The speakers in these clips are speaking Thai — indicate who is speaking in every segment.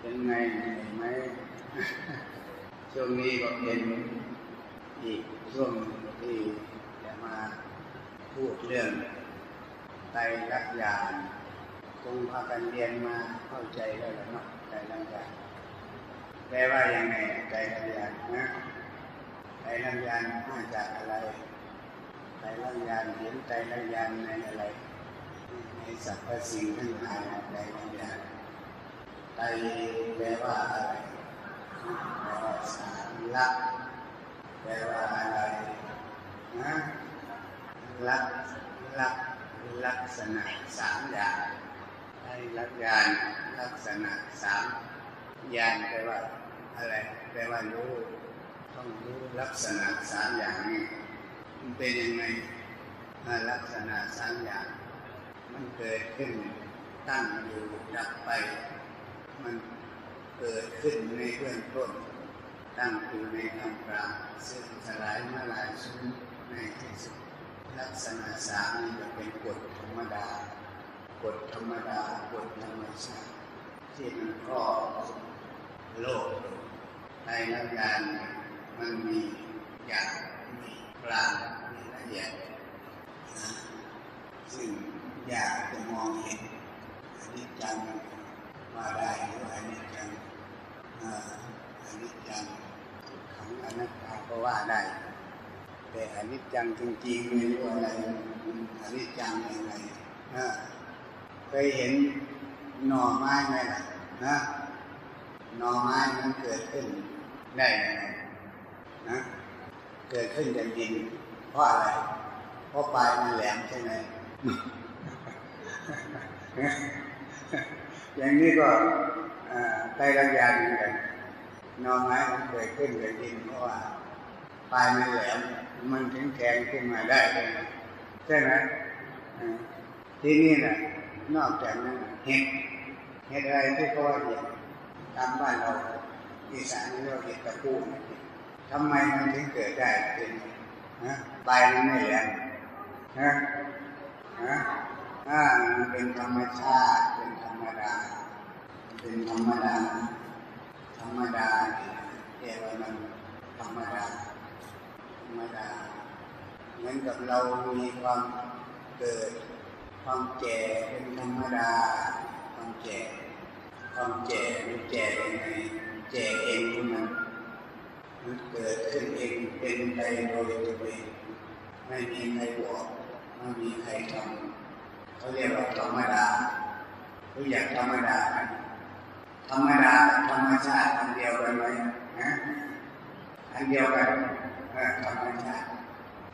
Speaker 1: เป็นไงไหมช่วงนี้ก็เป็นอีกช่วงที่จะมาพูดเรื่องไตรลักษณ์ยานคงพากันเรียนมาเข้าใจแล้วเนาะไตรลักษณ์ยานแปลว่ายังไงไตรลักษณ์ยานนะไตรลักษณ์ยานมาจากอะไรไตรลักษณ์ยานเห็นไตรลักษณ์ยานในอะไรในสรรพสิ่งทั้งหลายไตรลักษณ์ยาน ไตรแปลว่าอะไรแปลว่าสามลักษณ์แปลว่าอะไรนะลักษลักษลักษณะสามอย่างให้ลักษณ์ยานลักษณะสามยานแปลว่าอะไรแปลว่ารู้ต้องรู้ลักษณะสามอย่างนี้มันเป็นยังไงลักษณะสามอย่าง มันเกิดขึ้นตั้งอยู่ดับไป มันเกิดขึ้นในเบื้องต้น ตั้งอยู่ในท่ามกลางซึ่งสลายมาลายสูญในที่สุดลักษณะสามนี่จะเป็นกฎธรรมดากฎธรรมดากฎธรรมชาติที่มันครอบโลกในนักการมันมีหยาบมีกลางมีละเอียดซึ่งอยากจะมองเห็นอนิจจัง ว่าได้หรือนิจจังอานิจจังขังอนัตตาก็ว่าได้ แต่อนิจจังจริงๆไม่รู้อะไรอนิจจังยังไงเคยเห็นหน่อไม้ไหมล่ะนะหน่อไม้มันเกิดขึ้นได้ยังไงนะเกิดขึ้นจากดินเพราะอะไร เพราะปลายมันแหลมใช่ไหม อย่างนี้ก็ไตรลักยาเหมือนกันน่อไม้มันเกิดขึ้นจากดินเพราะว่าปลายมันแหลมมันถึงแทงขึ้นมาได้ใช่ไหมที่นี่นะนอกจากนั้นเห็ดเห็ดอะไรที่เขาว่าเห็ดตามบ้านเราอีสานเรียกเห็ดตะปูทำไมมันถึงเกิดได้เป็นนะปลายมันไม่แหลมนะนะอ่ามันเป็นธรรมชาติเป็นธรรม ดา เป็นธรรมดา ธรรมดาแต่ว่ามันธรรมดา ธรรมดา เหมือนกับเรามีความเกิด ความแก่เป็นธรรมดา ความแก่ ความแก่มันแก่ยังไงแก่เองมันมันเกิดขึ้นเองเป็นไปโดยตัวเองไม่มีใครบอกไม่มีใครทำเขาเรียกว่าธรรมดา รู้อย่ากธรรมดา ธรรมดาธรรมชาติอันเดียวกันไหมนะอันเดียวกันธรรมชาติ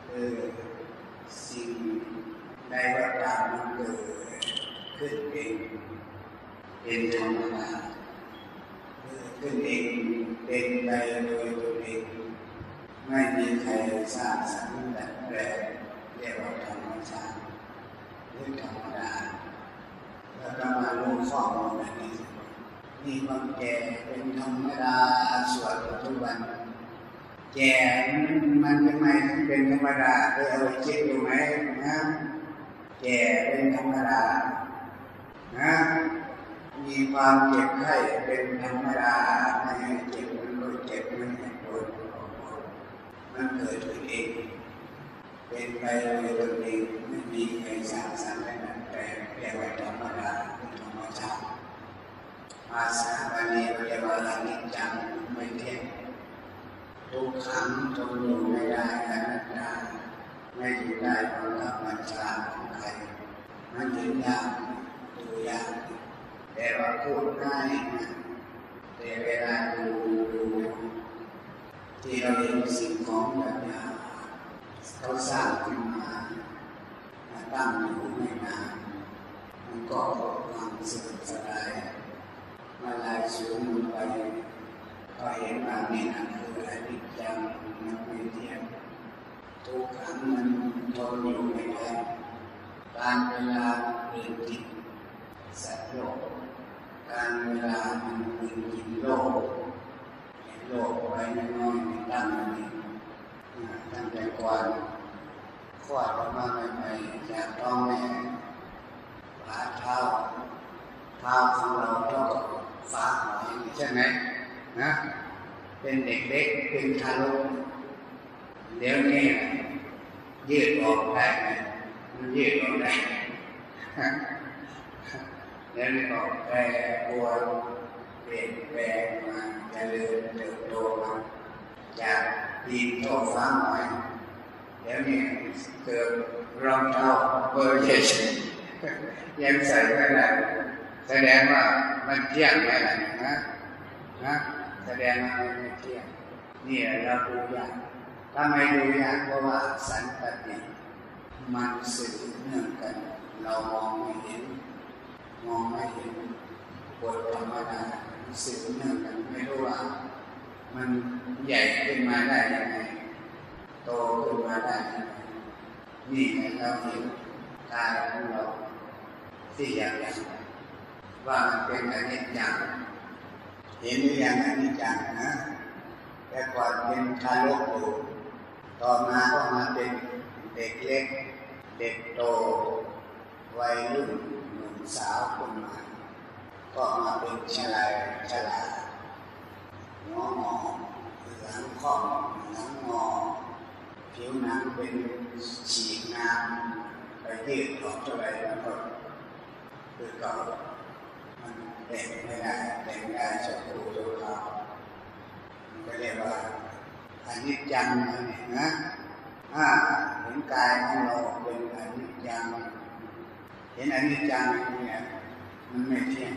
Speaker 1: คือสิ่งใดก็ตามมันเกิดขึ้นเองเป็นธรรมดาเกิดขึ้นเองเป็นไปโดยตัวเองไม่มีใครสร้างสรรค์ดัดแปลงเรียกว่าธรรมชาติหรือธรรมดา ก็มาลงข้อมูลแบบนี้มีความแก่เป็นธรรมดาส่วนปัจจุบันแก่มันทำไมถึงเป็นธรรมดาเคยเอาไปคิดดูไหมนะแก่เป็นธรรมดานะมีความเจ็บไข้เป็นธรรมดาไม่เจ็บมันก็เจ็บไม่ปวดมันเกิดขึ้นเอง เป็นไปโดยตัวเองไม่มีใครสร้างสรรค์และดัดแปลงเรียกว่าธรรมดาเป็นธรรมชาติ ภาษาบาลีเรียกว่าอนิจจังไม่เที่ยงทุกขังทนอยู่ไม่ได้อนัตตาไม่อยู่ได้เพราะธรรมชาติของใครมันยืนยากดูยากแต่ว่าพูดง่ายนะแต่เวลาดูดูที่เราเห็นสิ่งของแบบนี้เขาสร้างขึ้นมาตั้งอยู่ไม่นานมันก็ความสุขสลาย มาลายสูงลงไปก็เห็นว่านี่นะคืออนิจจังมันไม่เที่ยงทุกขังมันทนอยู่ไม่ได้การเวลาเปลี่ยนจิตสัตว์โลกการเวลามันเปลี่ยนจิตโลกโลกไปน้อยๆตั้งนี้ตั้งแต่ก่อนคลอดออกมาใหม่ๆจากท้องแม่ขาเท้าเท้าของเราเท่ากับ ฟ้าหอยใช่ไหมนะเป็นเด็กเล็กเป็นทารกเดี๋ยวนี้ยืดออกได้มันยืดออกได้เดี๋ยวนี้ออกแปรปวดเปลี่ยนแปลงมาจะเริ่มเติบโตมาจากดินโตฟ้าหน่อยเดี๋ยวนี้เกิดรองเท้าเบอร์เจ็ดยังใส่ไม่ได้ แสดงว่ามันเที่ยงไหมล่ะนะนะแสดงว่ามันไม่เที่ยงนี่เราดูยากทำไมดูยากเพราะว่าสันปติมันสืบเนื่องกัน เรามองไม่เห็น มองไม่เห็นบทธรรมดาสืบเนื่องกันไม่รู้ว่ามันใหญ่ขึ้นมาได้ยังไงโตขึ้นมาได้ยังไงนี่ไงเราเห็นกายของเราที่อยากอย่าง ว่ามันเป็นอนิจจังเห็นหรือยังอนิจจังนะแต่ก่อนเป็นทารกอยู่ต่อมาก็มาเป็นเด็กเล็ก เด็กโต วัยรุ่นหนุ่มสาวคนใหม่ก็มาเป็นชลายชลาหัวหมอหลังค่อหลังงอผิวหนังเป็นฉีกน้ำไปยืดออกเท่าไรแล้วก็คือเก่า มันแต่งไม่ได้แต่งได้เฉพาะตัวเขาก็เรียกว่าอันิจจังนี่นะอ่าเห็นกายของเราเป็นอันิจจังเห็นอันิจจังเนี่ยมันไม่เที่ยง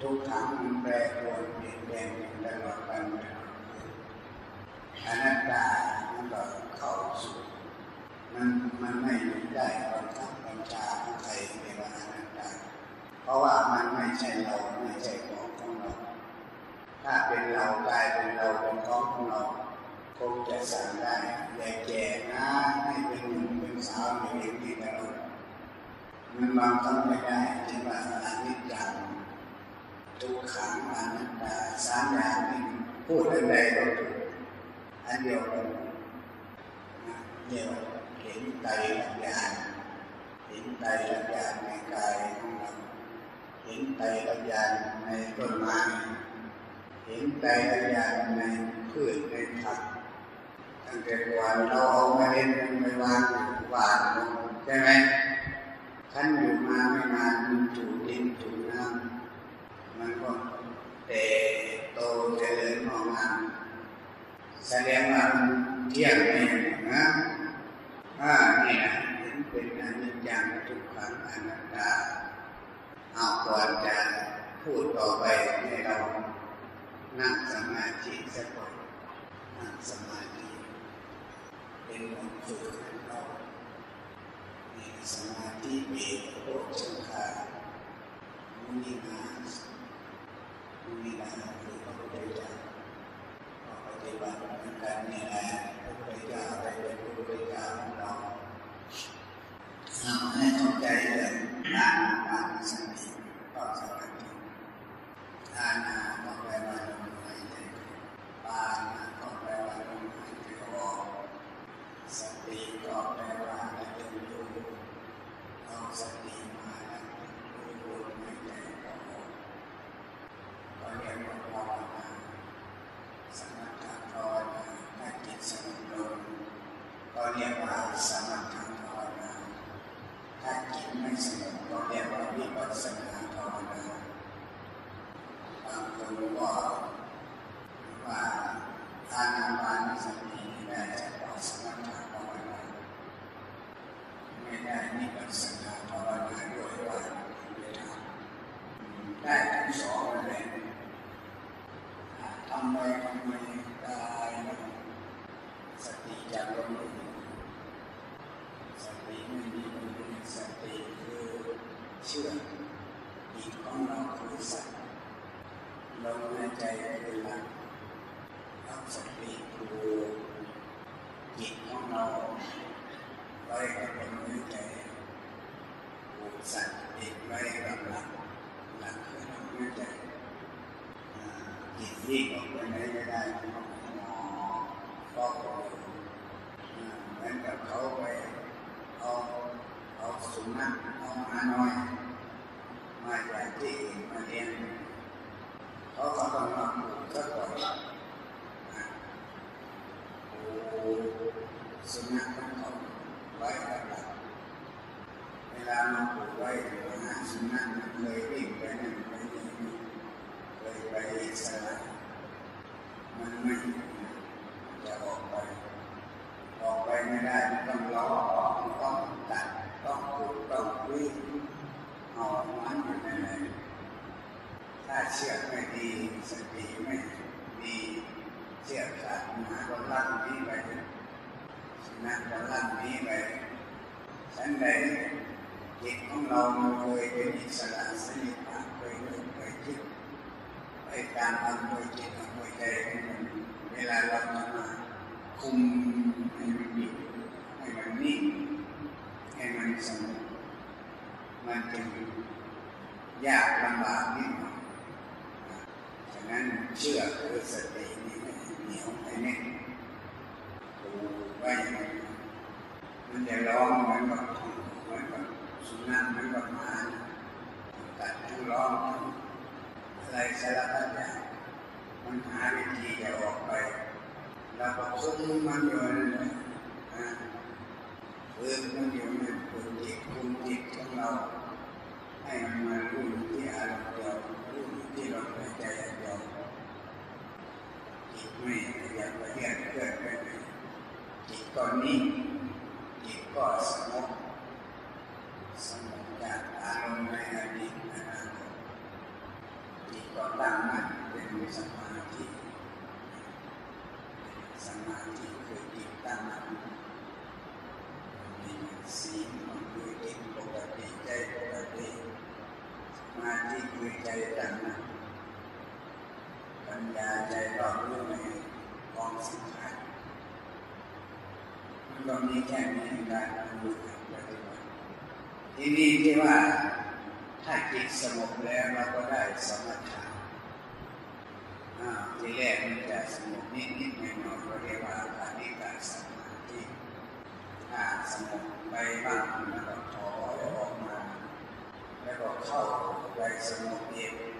Speaker 1: ทุกขังมันแปรปรวนเปลี่ยนแปลงตลอดไปอนัตตามันก็เข้าสู่มันมันไม่ได้บังคับบัญชาใครในว่าอนัตตาเพราะว่ามันไม่ ใช่เราไม่ใช่ของของเราถ้าเป็นเรากายเป็นเราเป็นของของเราคงจะสั่งได้อย่าแก่นะให้เป็นหนุ่มเป็นสาวอย่างนี้ตลอดมันบังคับไม่ได้ใช่ไหมอนิจจังทุกขังอนัตตาสามอย่างนี้พูดอะไรก็ถูกอันเดียวกันเดียวเห็นไตรลักษณ์เห็นไตรลักษณ์ในกายของเรา เห็นไตรลักษณ์ในต้นไม้เห็นไตรลักษณ์ในพืชในผักตั้งแต่ก่อนเราเอามาเล่นไปวางหวางใช่ไหมท่านอยู่มาไม่นานมันถูดินถูน้ำมันก็แต่โตเจริญออกมาแสดงว่ามันเที่ยงเองนะอ่าเนี่นะเห็นเป็นอนิจจังทุกขังอนัตตา เอาก่อนจะพูดต่อไปให้เรานั่งสมาธิสักก่อนนั่งสมาธิเป็นบทฝึกของเรานี่สมาธิเบรโภชังคามุนินามุนินาคือพระพุทธเจ้าปฏิบัติกันนี่แหละพระพุทธเจ้าไปเป็นพระพุทธเจ้าของเรา ให้เข้าใจเรื่องการปานสติก็สมาธิทานาก็แปลว่าลมหายใจปานาก็แปลว่าลมหายใจออกสติก็แปลว่าระ เชือกไม่ดีสติไม่ดีเชือกขาดหมาก็ลั่นนี้ไปสุนัขก็ลั่นนี้ไปฉันใดจิตของเรามันเคยเป็นอิสระสนิทผ่านไปนึกไปคิดไปตามอำนวยจิตอำนวยใจของมันเวลาเราจะมาคุมให้มันอยู่ให้มันนิ่งให้มันสงบมันจึงยากลำบากนิด นั้นเชื่อคือสตินี่เหนียวให้แน่นดูไว้มันจะร้องเหมือนกับเหมือนกับสุนัขเหมือนกับมาตัดทั้งร้องอะไรสารพัดอย่างมันหาวิธีจะออกไปเราก็คุมมันอยู่นั่นแหละฝึกมันอยู่นั่นฝึกจิตคุมจิตของเราให้มันมารู้ที่อารมณ์เดียวรู้ที่ลมหายใจ ไม่อยากไปเรียนเกิดไปไหนจิตก็นิ่งจิตก็สงบสงบจากอารมณ์ในอดีตอนาคตจิตก็ตั้งมั่นเป็นสมาธิสมาธิคือจิตตั้งมั่นมีสีมันคือจิตปกติใจปกติสมาธิคือใจตั้งมั่น ปัญญาใจรอบรู้ในกองสังขารมันก็มีแค่นี้การรู้ปฏิบัติที่นี่ที่ว่าถ้าจิตสงบแล้วเราก็ได้สมถะทีแรกมันจะสงบนิดนิดหน่อยหน่อยก็เรียกว่าคานิกาสมาธิถ้าสงบไปบ้างแล้วก็ถอยออกมา แล้วก็เข้าไปสงบเย็นสลับกันอย่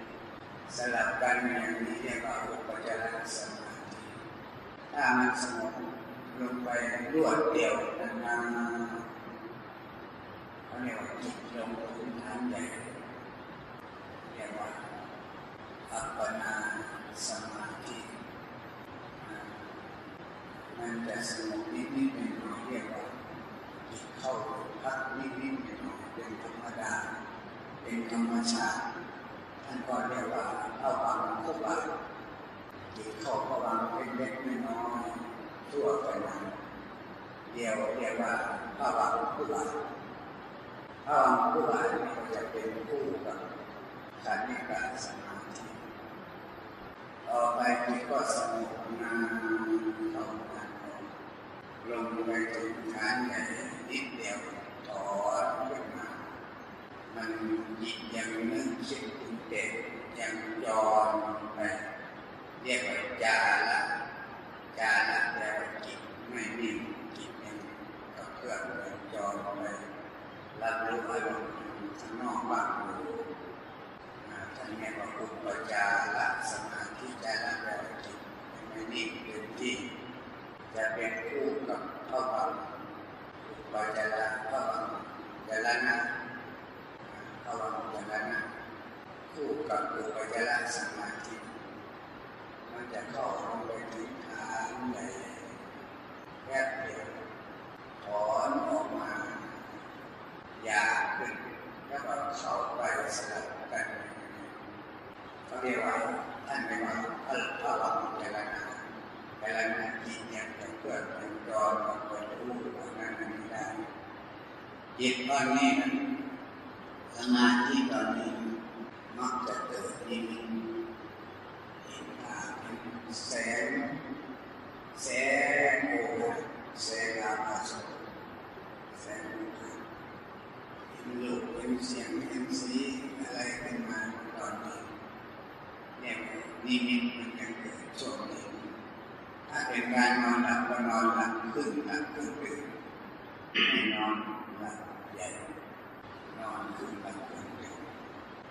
Speaker 1: าง นี้เรียกว่าอุปจารสมาธิถ้ามันสงบลงไปรวดเดียวนานๆเขาเรียกว่าจิตลงถึงฐานใหญ่เรียกว่าอัปปนาสมาธิมันจะสงบนิดนิดหน่อยหน่อยเรียกว่าเข้าพักนิดนิดหน่อยหน่อยเป็นธรรมดาเป็นธรรมชาติท่านก็เรียกว่าเข้าวังคุบาจิตเข้าเข้าวังเป็นเล็กน้อยทั่วไปนั้นเดียวเรียกว่าเข้าวังคุบาเข้าวังคุบานี่ก็จะเป็นคู่กับขันธิกาสมาธิต่อไปจิตก็สงบนานเข้านานลงไปถึงฐานใหญ่นิดเดียวถอนขึ้น มันจิตยังนึกคิดถึงเด็กยังยอนไปเรียกว่าจาละจาละแปลว่าจิตไม่นิ่งจิตยังก็เคลื่อนไปย้อนไปรับรู้อารมณ์ข้างนอกบ้างอยู่ท่านเรียกว่าอุปจาระสมาธิจาระแปลว่าจิตไม่นิ่งเป็นที่จะเป็นคู่กับพระบังอุปจาระพระบังจาระนะพระบังจาระนะ คู่กับอุปจาระสมาธิมันจะเข้าลงไปถึงฐานใหญ่แค่เดียวถอนออกมาอยากขึ้นแล้วก็เข้าไปสลับกันเขาเรียกว่าท่านเรียกว่าพระพระวังจาระนะจาระนะจิตเนี่ยจะเกิดเป็นจอนบเกิดรู้ว่านั้นไม่ได้จิตตอนนี้นะสมาธิตอนนี้ มักจะเกิดนิมิตเห็นภาพเป็นแสงแสงโอภาแสงอาภาสแสงโอภาเห็นรูปเห็นเสียงเ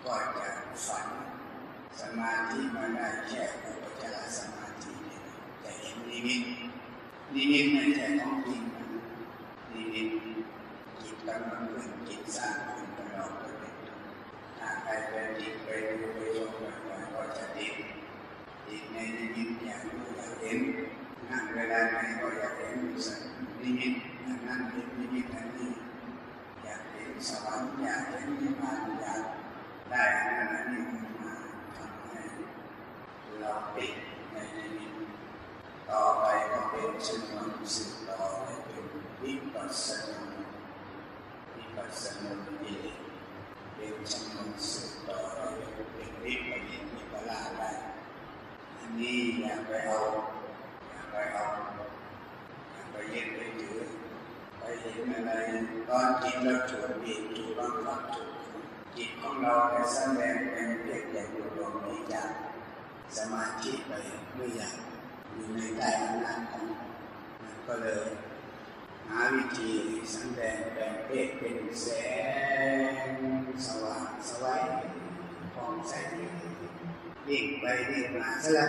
Speaker 1: ก็จะฝันสมาธิมาได้แค่อุปจารสมาธิจะเห็นนิมิตนิมิตไม่ใช่ของจริงนิมิตจิตกำลังขึ้นจิตสร้างขึ้นตลอดเลยถ้าใครไปจิตไปดูไปชมบ่อยๆก็จะติดติดในนิมิตอย่างรู้อยากเห็นนั่งเวลาไหนก็อยากเห็นสักนิมิตนั่นเห็นนิมิตนั้นนี่อยากเห็นสวรรค์อยากเห็นนิพพานอยาก ได้นนั้นนี่มาเราติดในนิมิตต่อไปก็เป็นชนวนสืบต่อไปเป็นวิปัสสนาวิปัสสนาวิเลเป็นชนวนสืบต่อไปเป็นวิปัสสนาวิปลาได้อันนี้อยากไปเอาอยากไปเอาอยากไปยึดไปถือไปเห็นอะไรตอนจิตเราถูกบีบถูกบังคับถูก จิตของเราไปแสดงเป็นเพียงแต่ดวงนี้จากสมาธิไปไม่อยากอยู่ในใต้อำนาจของมันก็เลยหาวิธีแสดงแบ่งเพศเป็นแสงสว่างสวัยผ่องใสวิ่งไปวิ่งมาสลับ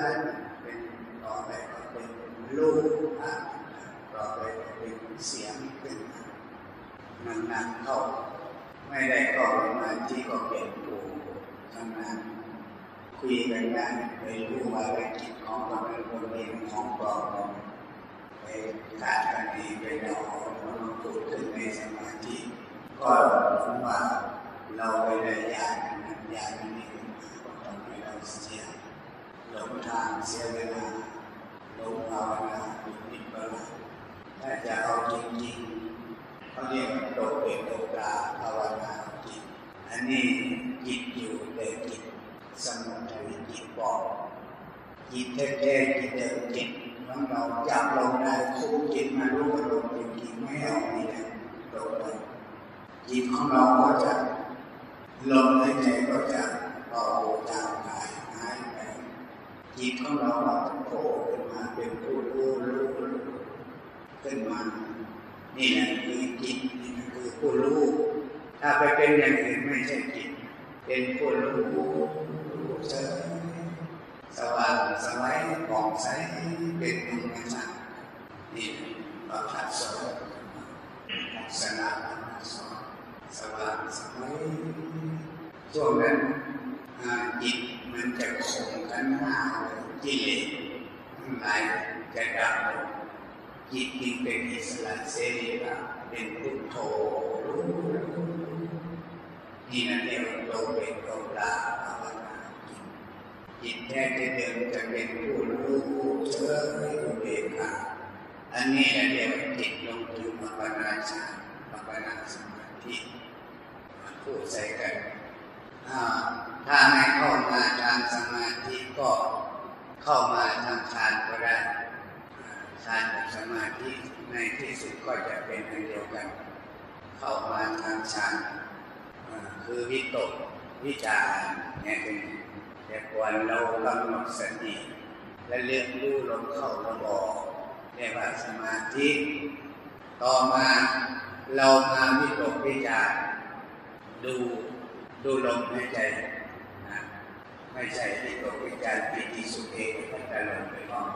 Speaker 1: เป็นต่อไปก็เป็นลูกต่อไปก็เป็นเสียงขึ้นมามันนานเข้า ไม่ได้ก็มาที่ก็เป็นผู้ทำงานคุยกันได้ไปรู้ว่าเป็นจิตของเราเป็นคนเองของเราไปขาดกันดีไปเดาแล้วมาพูดถึงในสมาธิก็รู้ว่าเราไปได้ยากนั้นยากนี้ก็ทำให้เราเสียหลงทางเสียเวลาหลงภาวนาปิดนิพพานถ้าจะเอาจริงๆ เรียกตกเป็นตกปลาภาวนาจิต อันนี้จิตอยู่แต่จิตสมุทัยจิตบอกจิตแท้ๆจิตเดิมจิตของเราจับลงได้คุมจิตมารู้กับลมจริงๆไม่เอานี่นะลงไปจิตของเราก็จะลมหายใจก็จะเบาจางหายหายไปจิตของเราเราจะโผล่ขึ้นมาเป็นผู้รู้รู้ขึ้นมา นี่แหละคือจิตนี่คือผู้รู้ ถ้าไปเป็นอย่างอื่นไม่ใช่จิต เป็นผู้รู้เฉยสว่างสวัยผ่องใสเป็นธรรมชาตินี่เราทัดสอนสนาสอนสว่างสวัยช่วงนั้นจิตมันจะคงกันหน้ากิเลสทั้งหลายจะดับ จิตจึงเป็นอิสระเสรีเป็นพุทโธรู้นี่นั่นเรียกว่าเป็นโลตาภาวนาจิตแท้ที่เดิมจะเป็นผู้รู้เชื่อผู้เบกขาอันนี้เรียกว่าจิตลงถึงภาวนาฌานภาวนาสมาธิผู้ใส่กันถ้าไม่เข้ามาทางสมาธิก็เข้ามาทางฌานก็ได้ ฌานกับสมาธิในที่สุดก็จะเป็นอันเดียวกัน เข้ามาทางฌานคือวิตกวิจารเนี่ยเป็นแต่ควรเรากำหนดสติและเรียนรู้ลมเข้าลมออกเรียกว่าสมาธิ ต่อมาเรามาวิตกวิจารดูดูลมหายใจนะไม่ใช่วิตกวิจารปิติสุเอกปัตตลมไปมอง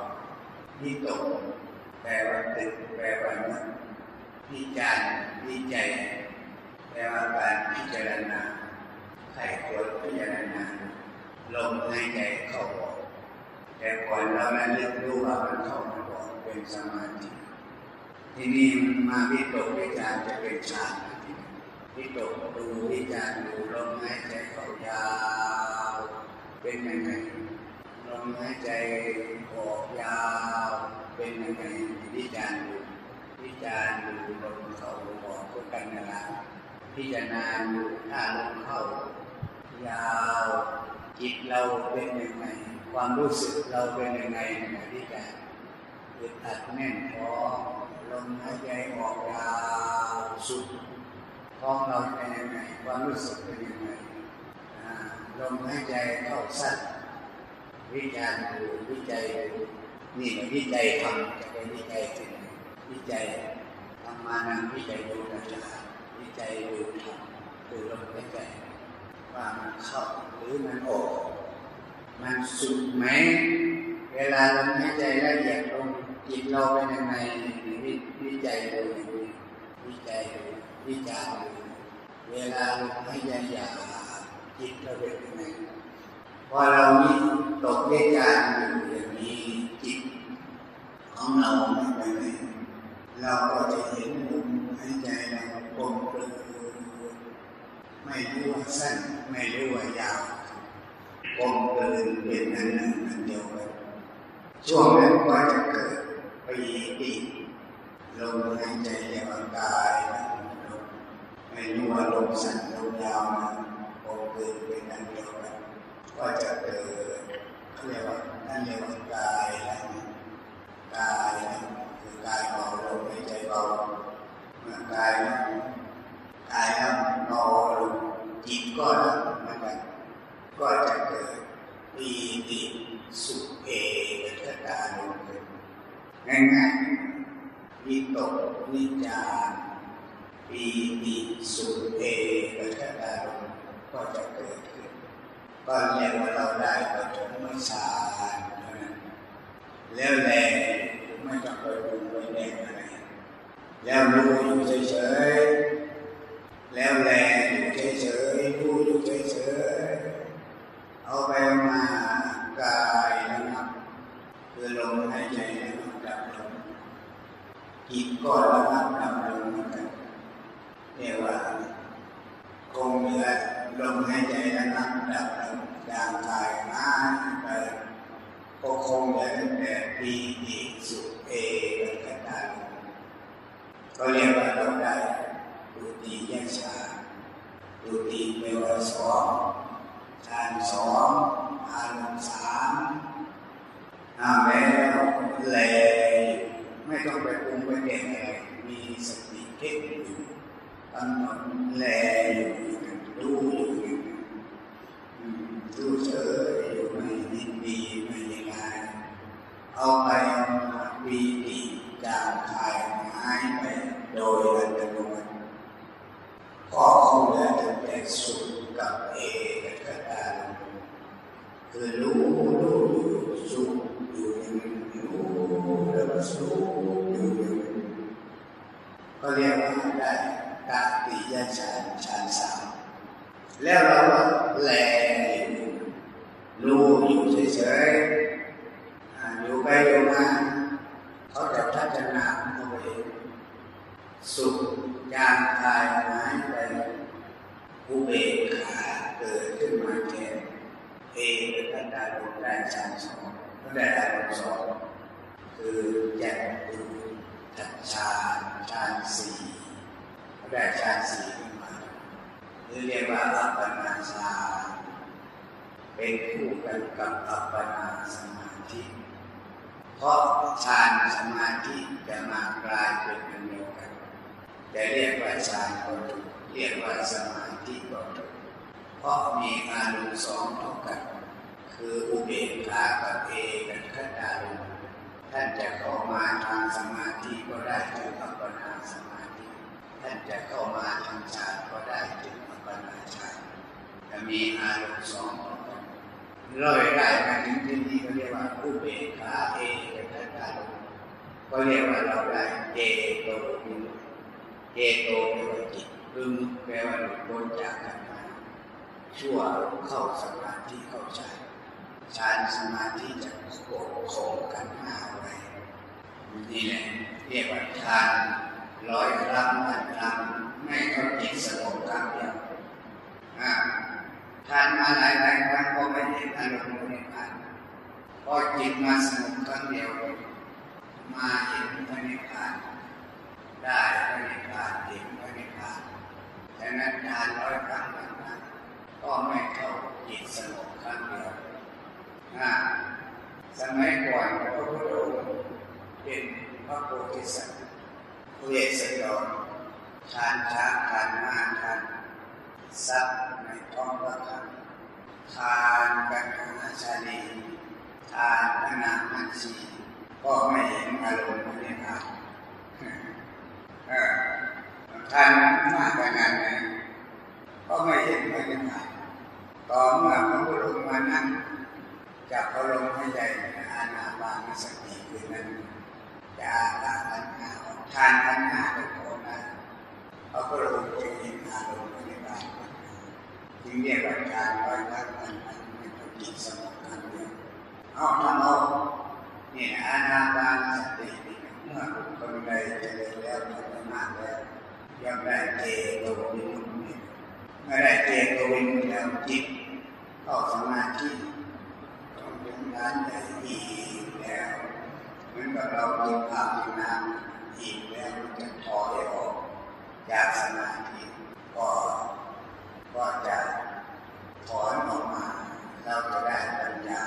Speaker 1: วิตก แปลว่าตึกแปลว่านึกวิจารวิจัยแปลว่าการพิจารณาไข้ควรพิจารณาลมหายใจเข้าออกแต่ก่อนเรานั้นเรียกรู้ว่ามันเข้ามาออกเป็นสมาธิทีนี่มันมาวิตกวิจารจะเป็นฌานวิตกดูวิจารดูลมหายใจเข้ายาวเป็นยังไง หายใจออกยาวเป็นยังไงวิจารดูวิจารดูลมเข้าออกก็กันนั่นแหละพิจารณาดูถ้าลมเข้ายาวจิตเราเป็นยังไงความรู้สึกเราเป็นยังไงในวิจารอึดอัดแน่นพอลมหายใจออกยาวสุดท้องเราเป็นยังไงความรู้สึกเป็นยังไงลมหายใจเข้าสั้น วิจารดูวิจัยดูนี่วิจัยทำจะเป็นวิจัยถึงวิจัยทำมานังวิจัยดูนะจ๊ะวิจัยดูทำดูลมหายใจว่ามันเข้าหรือมันออกมันสุดไหมเวลาเราหายใจละเอียดลงจิตเราเป็นยังไงวิจัยดูวิจัยดูวิจารดูเวลาเราหายใจหยาจิตเราเป็นยังไง พอเรามีตกวิจารอยู่อย่างนี้จิตของเราไม่ไปไหนเราก็จะเห็นลมหายใจเรากลมกลืนไม่รู้ว่าสั้นไม่รู้ว่ายาวกลมกลืนเป็นอันหนึ่งอันเดียวกันช่วงนั้นก็จะเกิดปีติลมหายใจเรียกว่ากายไม่รู้ว่าลมสั้นลมยาวนะกลมกลืนเป็นอันเดียวกัน ก็จะเกิดเขาเรียกว่านั่นเรียกว่ากายนะกายนะคือกายเบาลมหายใจเบาเมื่อกายนะกายแล้วเบาลงจิตก็นะมันก็จะเกิดปีติสุขเอกตตาลงง่ายๆวิตกวิจารปีติสุขเอกตตาลงก็จะเกิด ก็เรียกว่าเราได้ปฐมฌานเท่านั้นแล้วแลไม่ต้องไปดูไปแดงอะไรแล้วรู้อยู่เฉยๆแล้วแลอยู่เฉยๆรู้อยู่เฉยๆเอาไปมากายนะครับคือลมหายใจนะครับดับลงจิตก็ระงับดับลงเหมือนกันเรียกว่าคงเหลือ ลมหายใจนะครับดับลงอางกายหายไปก็คงเหลือแต่ปีติสุเอกันตาก็เรียกว่าเราได้ดุติยฌาดุติเปลว่าสองฌานสองอารมณ์สามอาแล้วแลยไม่ต้องไปปรุงไปแต่งอะไรมีสติเก็บอยู่กำหนดแลอยู่ ดูอยู่ดูเฉยอยู่ไม่ยินดีไม่ยินร้ายเอาไปวีติจางคายหายไปโดยอัตโนมัติพอเขาเหลือแต่สุขกับเอกคตาคือรู้รู้สุขอยู่อยู่แล้วก็สุขอยู่อย่ก็เรียกว่าได้ตัติยฌานฌานสาม แล้วเราก็แลรู้อยู่เฉยๆอยู่ไปอยู่มาเขาจะพัฒนาตัวเองสุขยางกายหายไปอุเบกขาเกิดขึ้นมาแทนเอกเป็นการลงได้ชั้นสองก็ได้อารมณ์สองคือแยกดูทัชาฌานสี่ก็ได้ฌานสี่ หรือเรียกว่าอัปปนาฌาเป็นคู่กันกับอัปปนาสมาธิ เพราะฌานสมาธิจะมากลายเป็นอันเดียวกันจะเรียกว่าฌานก็ถูกเรียกว่าสมาธิก็ถูกเพราะมีอารมณ์สองเท่ากัน คืออุเบกขากับเอกันขตาลุท่านจะเข้ามาทางสมาธิก็ได้ถึงอัปปนาสมาธิ ท่านจะเข้ามาทางฌานก็ได้ถึง ปปนาฌาจะมีอารมณ์สองเท่ากันเราได้มาถึงที่นี้ก็เรียกว่าอุเบกขาเอกันขตาลุก็เรียกว่าเราได้เจโตเจโตแปลว่าจิตพึงแปลว่าหลุดพ้นจากกันมาชั่วเข้าสมาธิเข้าฌานฌานสมาธิจะโกโคกันหน้าไว้นี่แหละเรียกว่าฌานร้อยครั้งพันครั้งไม่เข้าจิตสงบครั้งเดียว ฌานมาหลายหลายครั้งก็ไม่เห็นอารมณ์ในฌานพอจิตมาสงบครั้งเดียว มาเห็นพระนิพพานได้พระนิพพานเห็นพระนิพพานดังนั้นฌานร้อยครั้งพันครั้งก็ไม่เข้าจิตสงบครั้งเดียวสมัยก่อนพระพุทธองค์เป็นพระโพธิสัตว์เวสสันดรทานช้าทานม้าทาน สัตว์ในท้องพระคังทานกันหาชาลีทานอนามัญชีก็ไม่เห็นอารมณ์ในทานทานมากขนาดไหนก็ไม่เห็นพระนิพพานต่อเมื่อพระพุทธองค์มานั่งจับเขาลงให้ใจอาณาบานสติคือนั้นจะละปัญหาทานปัญหาไปโคนนะเขาก็ลงไปเห็นอารมณ์ ถึงเรียกว่าการลอยละปัญหาไม่ต้องจิตสงบกันเดียวเอาทำเอาเนี่ยอาณาบานสติเมื่อบุคคลใดเจริญแล้วพัฒนาแล้วย่อมได้เจโตวิมุตติเมื่อได้เจโตวิมุตติแล้วจิตเข้าสมาธิต้องเป็นการใหญ่อีกแล้วเหมือนกับเราเกินข้าวกินน้ำอีกแล้วมันจะถอยออกจากสมาธิก็ ก็จะถอนออกมา เราจะได้ปัญญา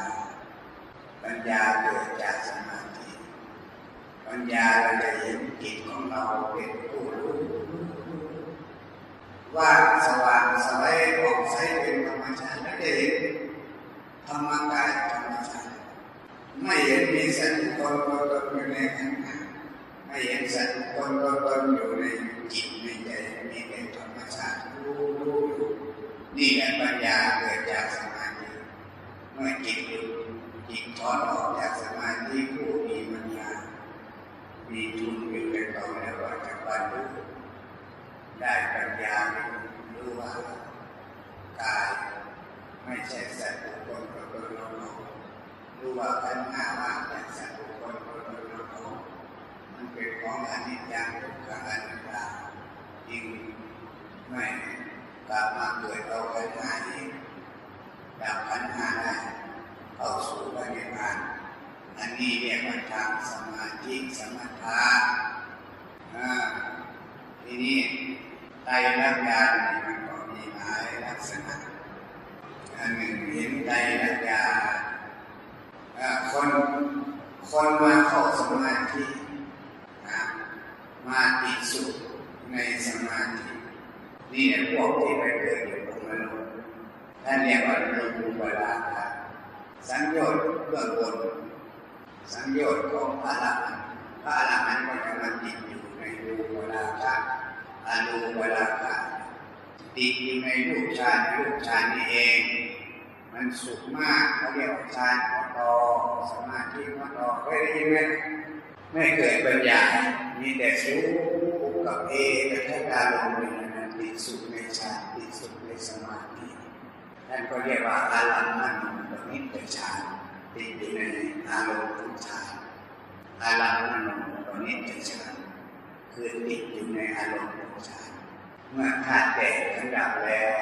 Speaker 1: ปัญญาเกิดจากสมาธิ ปัญญาเราจะเห็นจิตของเราเป็นผู้รู้ว่าสว่างสวัยออกใสเป็นธรรมชาติและจะเห็นธรรมกายธรรมชาติไม่เห็นมีสัตว์คนตัวตนอยู่ในขันธ์ ไม่เห็นสัตว์คนตัวตนอยู่ในจิตในใจมีเป็นธรรมชาติรู้รู้อยู่นี่แหละปัญญาเกิดจากสมาธิเมื่อจิตหยุดจิตถอนออกจากสมาธิผู้มีปัญญา มีทุนอยู่ในกองแล้วว่าจะบรรลุได้ปัญญารู้ว่ากายไม่ใช่สัตว์บุคคลตัวตนเรารู้ว่าขันธ์ห้าว่าจากสัตว์บุคคลตัวตนเรามัน เป็นของอนิจจังทุกขังอนัตตาจริงไม่กลับมาเกิดเราขันห้าอีกดับขันห้าได้เข้าสู่พระนิพพานอันนี้เรียกว่าทางสมาธิสมถะทีนี้ไตรลักญาณมันก็มีหลายลักษณะอันหนึ่งเห็นไตรลักญาณคนคนมาเข้าสมาธิ มาติสุขในสมาธินี่แหละพวกที่ไปเกิดอยู่บนมนุษย์ท่านเรียกว่ารูปเวลาสังโยชน์เบื้องบนสังโยชน์ของพระอรหันต์พระอรหันต์ก็จะมาติดอยู่ในรูปเวลาคะอรูปเวลาคะติดอยู่ในรูปฌานรูปฌานนี่เอง มันสุขมากเขาเรียกว่าฌานพอตอสมาธิพอตอไม่ได้ยินไหม ไม่เกิดปัญญา มีแต่สุขกับเอกับแค่ดารมณ์นั้นติดสุขในฌานติดสุขในสมาธิท่านก็เรียกว่าอารัมมันปนิจฌานติดอยู่ในอารมณ์ของฌานอารัมมันปนิจฌานคือติดอยู่ในอารมณ์ของฌานเมื่อธาตุแตกทั้งดับแล้ว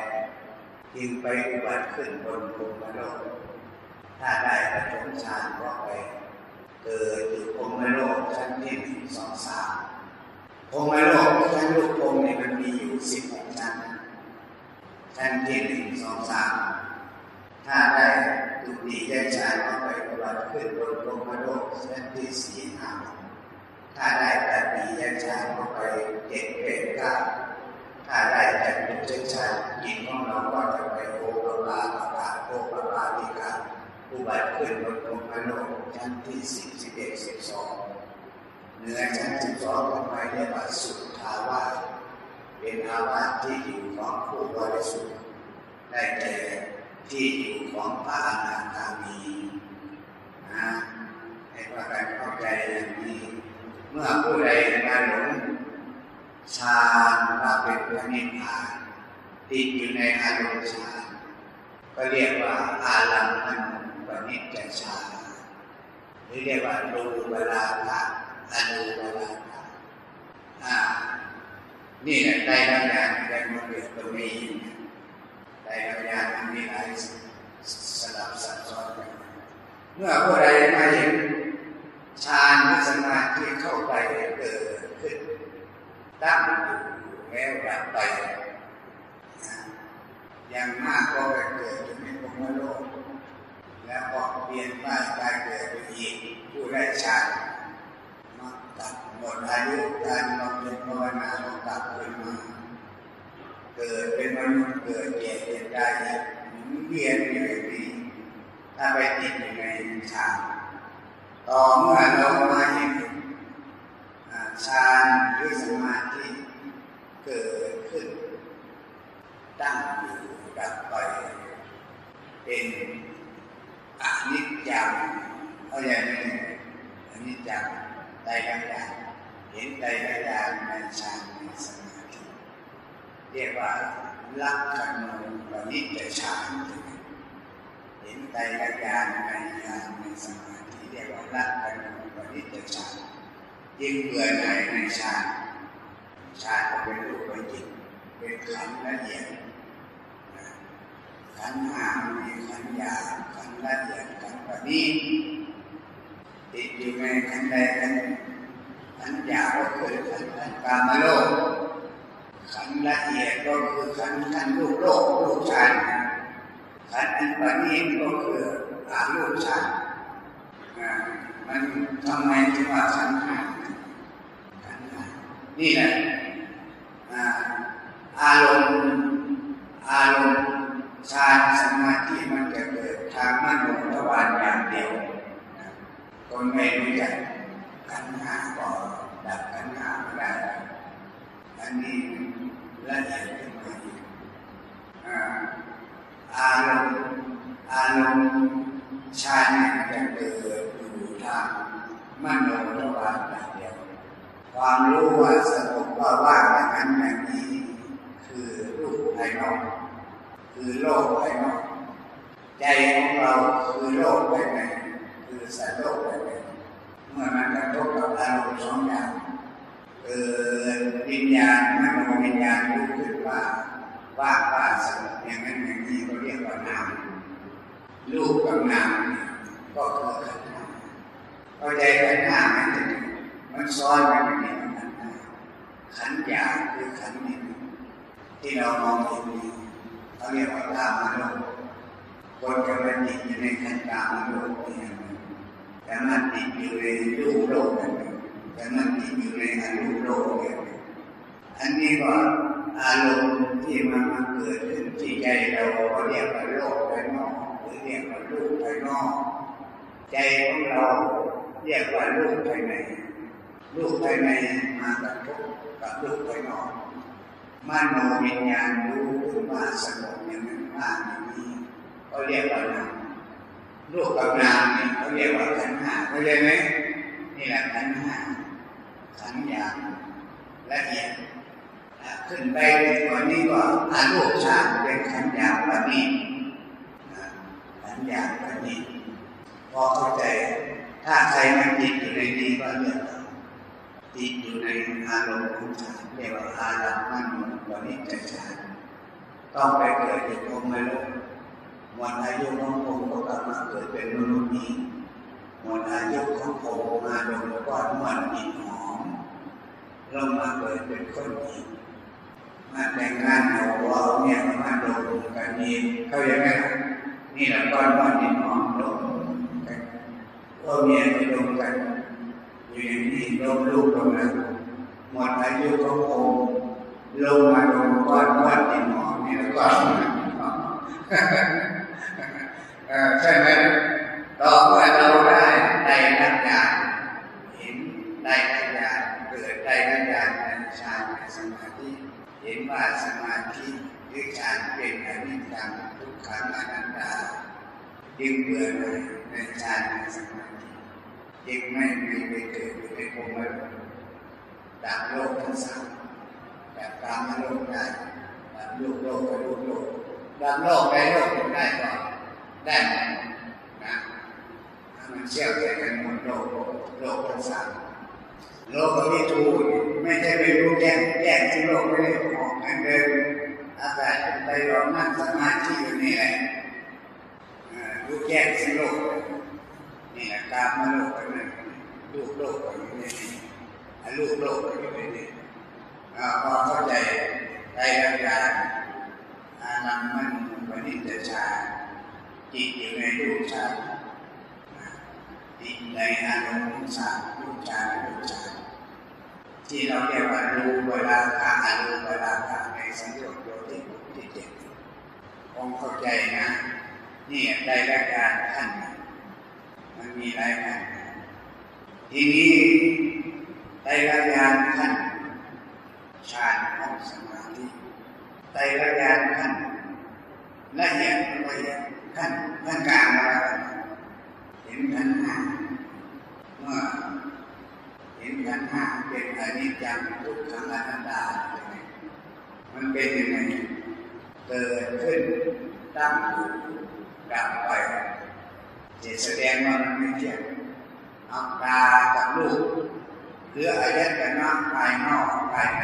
Speaker 1: จึงไปอุบัติขึ้นบนภูมิโลกถ้าได้ปฐมฌานก็ไป เกิดอยู่ภูมิโลกชั้นที่หนึ่งสองสามภูมิโลกชั้นลูกภูมิเนี่ยมันมีอยู่สิบหกชั้นชั้นที่หนึ่งสองสามถ้าได้ตุติยฌานก็ไปอุบัติขึ้นบนภูมิโลกชั้นที่สี่ห้าถ้าได้ตติยฌานก็ไปเจ็ดแปดเก้าถ้าได้จตุตฌานจิตของเราก็จะไปโอปปาปาโอปปาติกา อุบัติขึ้นบนภูมิโลกชั้นที่สิบสิบเอ็ดสิบสองเหนือชั้นสิบสองขึ้นไปเรียกว่าสุทธาวาสเป็นอาวาสที่อยู่ของผู้บริสุทธิ์ได้แก่ที่อยู่ของพระอนาคามีนะให้พากันเข้าใจอย่างนี้เมื่อผู้ใดมาหลงฌานว่าเป็นพระนิพพานติดอยู่ในอารมณ์ฌานก็เรียกว่าอารัมมัน ปณิจจฌานหรือเรียกว่ารูเวลาภะอรูเวลาภะอ่า นี่แหละได้รับงานได้มาเกิดตรงนี้ได้รับงานมีหลายสลับซับซ้อนกันเมื่อผู้ใดมาเห็นฌานสมาธิเข้าไปเกิดขึ้นตั้งอยู่แล้วดับไปอย่างมากก็ไปเกิดอยู่ในภพโลก แล้วก็เปลี่ยนไปกายเกิดไปอีกผู้ได้ฌานมาตัดหมดอายุการบำเพ็ญภาวนาก็กลับขึ้นมาเกิดเป็นมนุษย์เกิดแก่เจ็บได้หมุนเวียนอยู่นี้ถ้าไปติดอยู่ในฌานต่อเมื่อเรามาเห็นฌานหรือสมาธิเกิดขึ้นตั้งอยู่ดับไปเป็น อนิจจังเขาอย่างนี้อนิจจังใจกญาณเห็นใจกญาณในฌานในสมาธิเรียกว่าลักขณูปนิจฌานเห็นใจกญาณในฌานในสมาธิเรียกว่าลักขณูปนิจฌานยิ่งเบื่อหน่ายในฌานฌานก็เป็นรูปเป็นจิตเป็นขันธ์ละเอียด ขันห้ามีขันยาขันละเอียดขันประณีตติดอยู่ในขันใดขันขันยาก็คือขันขันกามโลกขันละเอียดก็คือขันขันลูกโลกลูกชานขันอันประณีตก็คืออาลูกชานมันทำไมถึงว่าขันห้าขันห้านี่แหละอารมณ์อารมณ์ ฌานสมาธิมันจะเกิดทางมโนทวารอย่างเดียวคนไม่รู้จักขันหาก็ดับขันหาไม่ได้อันนี้ละเอียดขึ้นมาอีกอารมณ์อารมณ์ฌานจะเกิดอยู่ทางมโนทวารอย่างเดียว ความรู้ว่าสงบว่าว่างอย่างนั้นอย่างนี้คือรูปภายนอก คือโลกภายนอกใจของเราคือโลกภายในคือสัตว์โลกภายในเมื่อมันกระทบกับอารมณ์สองอย่างเกิดวิญญาณมโนวิญญาณรู้ขึ้นว่าว่าว่าสงบอย่างนั้นอย่างนี้ก็เรียกว่านามรูปกับนามก็คือขันธ์เข้าใจขันธ์ห้าไหมมันซ้อนกันอย่างนี้ขันธ์ห้าขันธ์หยาบคือขันธ์นี้ที่เรามองเห็นนี้ เขาเรียกว่าตามโลกคนจะมันติดอยู่ในขันตามโลกนี่แต่มันติดอยู่ในรูปโลกนั่นแต่มันติดอยู่ในอรูปโลกนี่อันนี้ก็อารมณ์ที่มันมาเกิดขึ้นที่ใจเราเขาเรียกว่าโลกภายนอกหรือเรียกว่ารูปภายนอก ใจของเราเรียกว่ารูปภายในรูปภายในมากระทบกับรูปภายนอก มโนวิญญาณรู้ขึ้นว่าสงบอย่างนั้นว่าอย่างนี้เขาเรียกว่านามรูปกับนามนี่เขาเรียกว่าขันห้าเข้าใจไหมนี่แหละขันห้าขันธ์หยาละเอียดขึ้นไปกว่านี้ก็อารูปฌานเป็นขันธ์หยาบละนีขันธ์หยาบละนีพอเข้าใจถ้าใครมันจิตอยู่ในนี้ก็เรื่องติดอยู่ในอารมณ์ของฌานเรียกว่าอารมณ์มั่น วันนี้จะฌานต้องไปเกิดในภพไม่ลงวันอายุของผมก็กลับมาเกิดเป็นมนุษย์นี้วันอายุของผมมาลงก้อนมันอินหอมลงมาเกิดเป็นคนอีกมาแต่งงานเอาว่าเนี่ยมาลงกันนี้เขาอย่างไรนี่แหละก้อนมันอินหอมลงว่าเมียไปลงกันอยู่อย่างนี้ลงลูกลงแล้วหมดอายุของผม ลงมาลงก้อนก้อนอินหอมนี่แล้วก็ใช่ไหมเราเมื่อเราได้ได้นักญาเห็นได้นักญาเกิดได้นักญาในฌานในสมาธิเห็นว่าสมาธิหรือฌานเป็นอนิจจังทุกขังอนัตตายิ่งเบื่อเลยในฌานในสมาธิยิ่งไม่มีไปเกิดอยู่ในภพเลยดับโลกทั้งสาม แบบกามโลกได้ดับโลกโลกกับโลกโลกดับโลกได้โลกได้ก็ได้นะมันเชี่ยวใจกันหมดโลกโลกทั้งสามโลกวิทูไม่ใช่ไปรู้แจ้งแจ้งที่โลกไม่ได้ออกนั่นเดินอากาศไปรอนั่งสมาธิอยู่นี่แหละรู้แจ้งที่โลกนี่แหละกามาโลกไปนั่นลูกโลกไปอยู่ในี่ลูกโลกไปอยู่ในี่ พอเข้าใจใจกัญญาอานังมันปณิจชาจิตอยู่ในรูปฌานจิตในอารมณ์ฌานรูปฌานรูปฌานที่เราเรียกว่ารูเวลาคาอารูเวลาคาในสังโยชน์โยติที่เจ็ดคงเข้าใจนะนี่ได้รายการขั้นมันมีรายการทีนี้ได้รายการขั้น ฌานของสมาธิได้รยารขั้นละเอียดละเอียดขั้นขั้นกลางมานขันห้าเมื่อเห็นขันห้าเป็นอนิจจังทุกขังอนัตตามันเป็นยังไงเกิดขึ้นตั้งอยู่ดับไปจะแสดงว่ามันไม่เที่ยงเอาตากับลูกหรืออายตนะภายนอกภายใน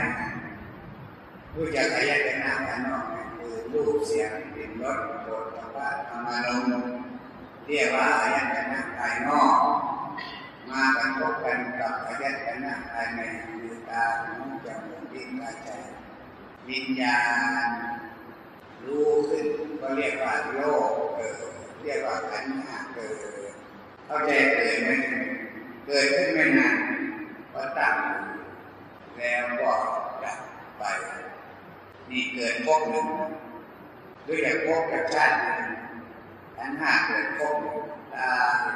Speaker 1: รู้จักอายตนะภายนอกคือรูปเสียงกลิ่นรสโผฏฐัพพะธรรมารมเรียกว่าอายตนะภายนอก มากระทบกันกับอายตนะภายในคือตาหูจมูกลิ้นกายใจวิญญาณรู้ขึ้นก็เรียกว่าโลกเกิดเรียกว่าขันธ์ห้าเกิดเข้าใจเกิดไหมเกิดขึ้นไม่นานก็ตั้งแล้วก็ดับไป นี่เกิดพบหนึ่งด้วยอย่างพบกับชาติหนึ่งขันห้าเกิดพบหนึ่งตา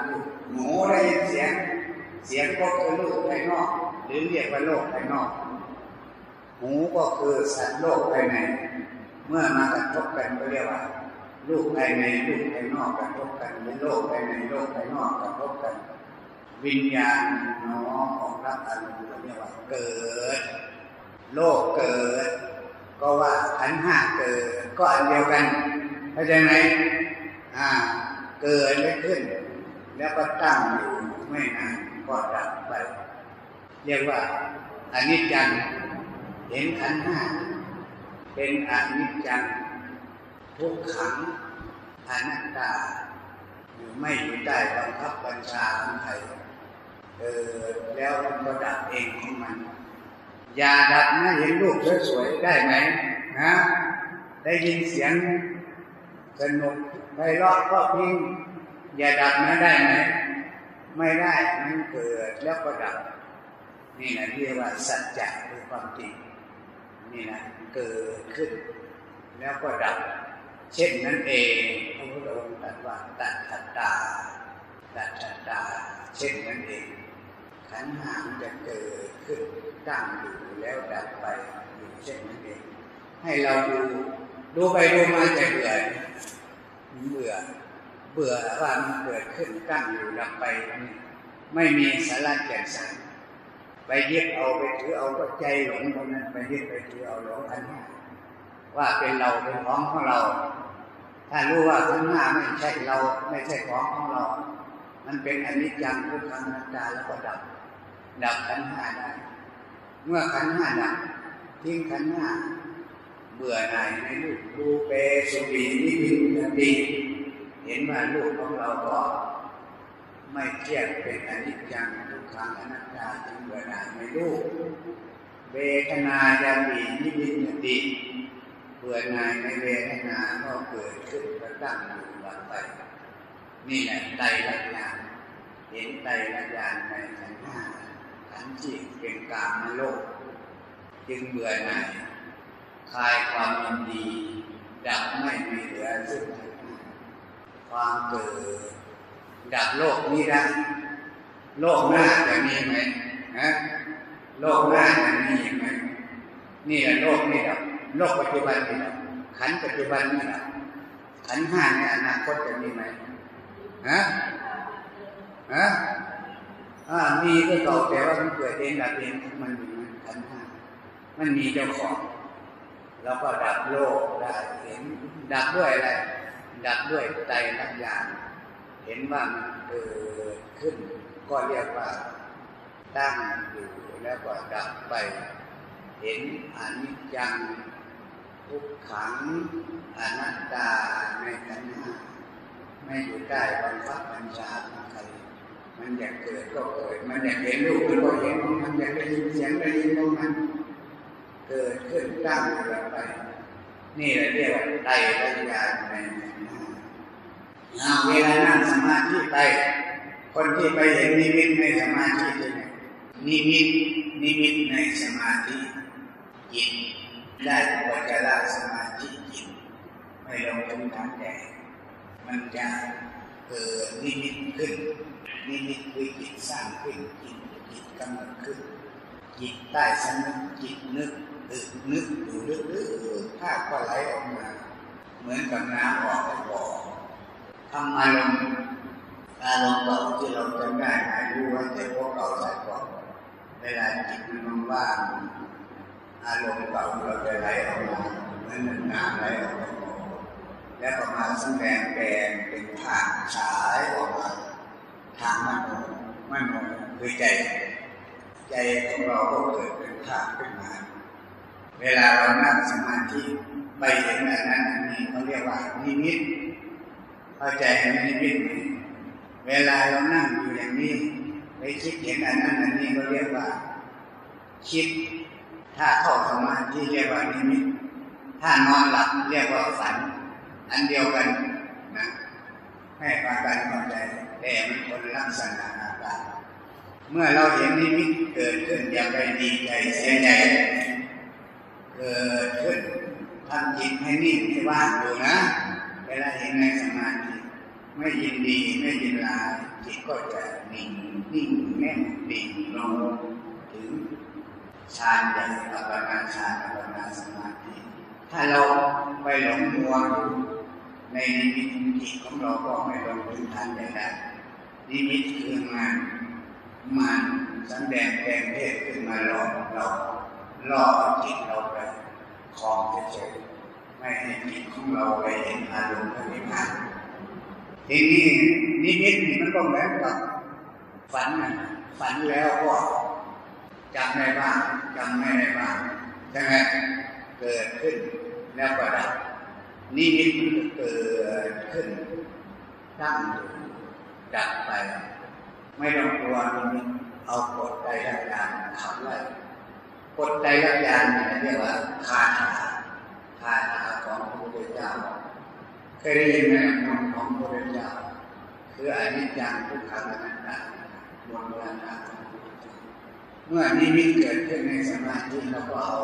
Speaker 1: ลูกหนูได้ยินเสียง เสียงพบคือลูกภายนอก หรือเรียกว่าโลกภายนอก หูก็คือสัตว์โลกภายใน เมื่อมากระทบกันก็เรียกว่าลูกภายในลูกภายนอกกระทบกันหรือโลกภายในโลกภายนอกกระทบกัน วิญญาณน้องของรับอารมณ์เรียกว่าเกิด โลกเกิด ก็ว่าขันห้าเกิดก็อันเดียวกันเข้าใจไหมอ่า เกิดแล้ขึ้น แล้วก็ตั้งอยู่ไม่นานก็ดับไป เรียกว่าอนิจจังเห็นขันห้าเป็นอนิจจังทุกขังอนัตตาอยู่ไม่อยู่ใต้บังคับบัญชาของใครเออแล้วมันก็ดับเองของมัน อย่าดับนะเห็นรูปสวยๆได้ไหมนะได้ยินเสียงสนุกไพเราะก็พิงอย่าดับนะได้ไหมไม่ได้มันเกิดแล้วก็ดับ นี่นะเรียกว่าสัจจะคือความจริงนี่นะเกิดขึ้น แล้วก็ดับ เช่นนั้นเองพระพุทธองค์ตรัสว่าตัดทัตตาตัดทัตตา เช่นนั้นเองขันห้าจะเกิดขึ้น ตั้งอยู่แล้วดับไปอยู่เช่นนั้นเองให้เราดูดูไปดูมาจะเบื่อเบื่อ เบื่อว่ามันเกิดขึ้นตั้งอยู่ดับไปไม่มีสาระแก่นสารไปยึดเอาไปถือเอาก็ใจหลงตรงนั้นไปยึดไปถือเอาหลงขันธ์ห้ว่าเป็นเราเป็นของของเรา ถ้ารู้ว่าขันธ์ห้าไม่ใช่เราไม่ใช่ของของเรา มันเป็นอนิจจังทุกขังนัตตาแล้วก็ดับดับขันห้าได้ เมื่อขันห้าดับทิ้งขันห้าเบื่อหน่ายในรูปรูเปสุปีนิพินติเห็นว่ารูปของเราก็ไม่เที่ยงเป็นอนิจจังทุกขังอนัตตาจึงเบื่อหน่ายในรูปเวทนายามีนิพินติเบื่อหน่ายในเวทนาก็เกิดขึ้นก็ตั้งอยู่หลับไปนี่แหละไตรลักษณ์เห็นไตรลักษณ์ในขันห้า ขันจิตเป็นกามโลก จึงเบื่อหน่ายคลายความยินดี ดับไม่มีเหลือซึ่งความเกิด ดับโลกนี้ได้ โลกหน้าจะมีไหมฮะโลกหน้าจะมีไหมนี่แหละโลกนี้ดับโลกปัจจุบันนี่ดับขันปัจจุบันนี่ดับขันห้าในอนาคตจะมีไหมฮะฮะ อ่ามีก็ตอบแต่ว่ามันเกิดเองดับเองมันมีขันห้ามันมีเจ้าของ แล้วก็ดับโลกได้เห็นดับด้วยอะไรดับด้วยใจลักญาณเห็นว่ามันเกิดขึ้น ก็เรียกว่าตั้งอยู่แล้วก็ดับไป เห็นอนิจจังทุกขังอนัตตาในขันห้าไม่อยู่ใต้บังคับบัญชาของใคร มันอยากเกิดก็เกิด มันอยากเห็นรูปมันก็เห็น มันอยากได้ยินเสียงได้ยินของมัน เกิดขึ้นตั้งอยู่ไป นี่แหละเรียกว่าไตรปัญญาในเวลานั่งสมาธิไป คนที่ไปเห็นนิมิตในสมาธิเป็นไงนิมิตนิมิตในสมาธิจิตได้ปัจจาสมาธิจิตไม่ลงทุนทางใหญ่มันจะเกิดนิมิตขึ้น นิมิตคือจิตสร้างขึ้นจิตจิตกำหนดขึ้นจิตใต้สำนึกจิตนึกตึกนึกอยู่ลึกๆภาพก็ไหลออกมา เหมือนกับน้ำออกจากบ่อทำอารมณ์อารมณ์เก่าที่เราจำได้หายรู้ไว้แต่พวกเก่าใส่ก่อนเวลาจิตมันว่างอารมณ์เก่าเราจะไหลออกมาเหมือนน้ำไหลออกมาแล้วก็มาแสดงแปลงเป็นภาพฉายออกมา ทางมันมันคือใจ ใจของเราก็เกิดเป็นภาพขึ้นมา เวลาเรานั่งสมาธิไปเห็นอันนั้นอันนี้เขาเรียกว่านิมิตเข้าใจไหมนิมิตเวลาเรานั่งอยู่อย่างนี้ไปคิดเห็นอันนั้นอันนี้เขาเรียกว่า คิด ถ้าเข้าสมาธิเรียกว่านิมิต ถ้านอนหลับเรียกว่าฝัน อันเดียวกันนะให้ปาการเข้าใจ แต่มันคนลักษณะอาการเมื่อเราเห็นนิมิตเกิดขึ้นอย่าไปดีใจเสียใจเกิดขึ้นทำจิตให้นิ่งให้ว่างอยู่นะเวลาเห็นในสมาธิไม่ยินดีไม่ยินลายจิตก็จะนิ่งนิ่งแน่นดิ่งลงถึงฌานใหญ่อัปปนาฌานอัปปนาสมาธิถ้าเราไปหลงมัวในนิมิตจิตของเราก็ไม่ลงถึงฌานใหญ่ได้ นิมิตคืองานมันสังแดงแปลงเพศขึ้นมาหลอกเราหลอกจิตเราไปคลองเฉยไม่ให้จิตของเราไปเห็นอารมณ์พระนิพพานทีนี้นิมิตมันก็เหมือนกับฝันนะฝันแล้วก็จำได้บ้างจำไม่ได้บ้างใช่ไหมเกิดขึ้นแล้วก็ดับนิมิตมันเกิดขึ้นตั้งอยู่ ดับไป ไม่ต้องกลัวมิตเอากดใจรักยานขับไล่กดใจรักยานเนี่ยเรียกว่าคาถาคาถาของพระพุทธเจ้าเคยได้ยินไหมของพระพุทธเจ้าคืออนิจจังทุกขังอนัตตาบนราชาเมื่อนิมิตเกิดขึ้นในสมาธิเราก็เอา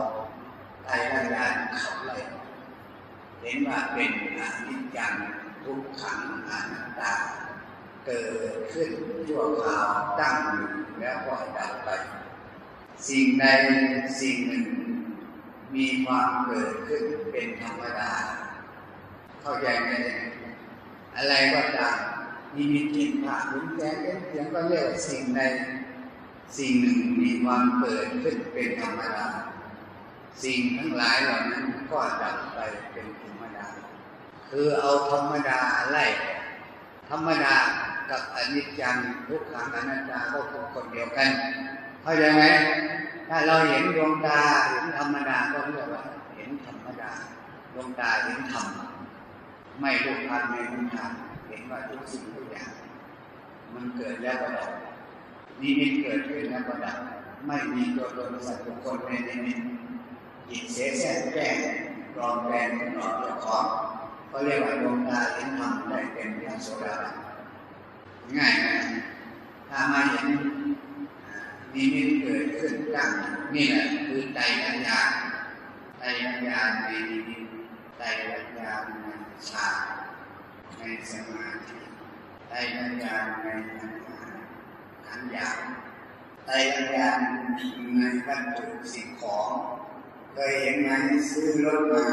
Speaker 1: ใจรักยานขับไล่เห็นว่าเป็นอนิจจังทุกขังอนัตตา เกิดขึ้นชั่วคราวตั้งอยู่แล้วก็ดับไป สิ่งใดสิ่งหนึ่ง มีความเกิดขึ้นเป็นธรรมดา เข้าใจไหมอะไรก็ตามมีมีจิตผ่านแก้เสียงก็เรียกว่าสิ่งใดสิ่งหนึ่งมีความเกิดขึ้นเป็นธรรมดา สิ่งทั้งหลายเหล่านั้นก็ดับไปเป็นธรรมดา คือเอาธรรมดาไล่ธรรมดา กับอนิจจังทุกขังอนัตตาก็คือคนเดียวกันเข้าใจไหมถ้าเราเห็นดวงตาเห็นธรรมดาก็เรียกว่าเห็นธรรมดาดวงตาเห็นธรรมไม่รูปพันไม่รูปพันเห็นว่าทุกสิ่งทุกอย่าง มันเกิดแล้วก็ดับนิมิตเกิดขึ้นแล้วก็ดับไม่มีตัวตนสัตว์บุคคลในนิมิตจิตเสียแสแกล้งปลอมแปลงหลอกเจ้าของเขาเรียกว่าดวงตาเห็นธรรมได้เป็นพระโสดาบัน ง่ายนะถ้ามาเห็นนิมิตเกิดขึ้นตั้งนี่แหละคือใจปัญญาใจปัญญาในนิมิตใจปัญญาในฌานในสมาธิใจปัญญาในขันธ์ขันธ์ยาใจปัญญาในวัตถุสิ่งของเคยเห็นไหมซื้อรถมา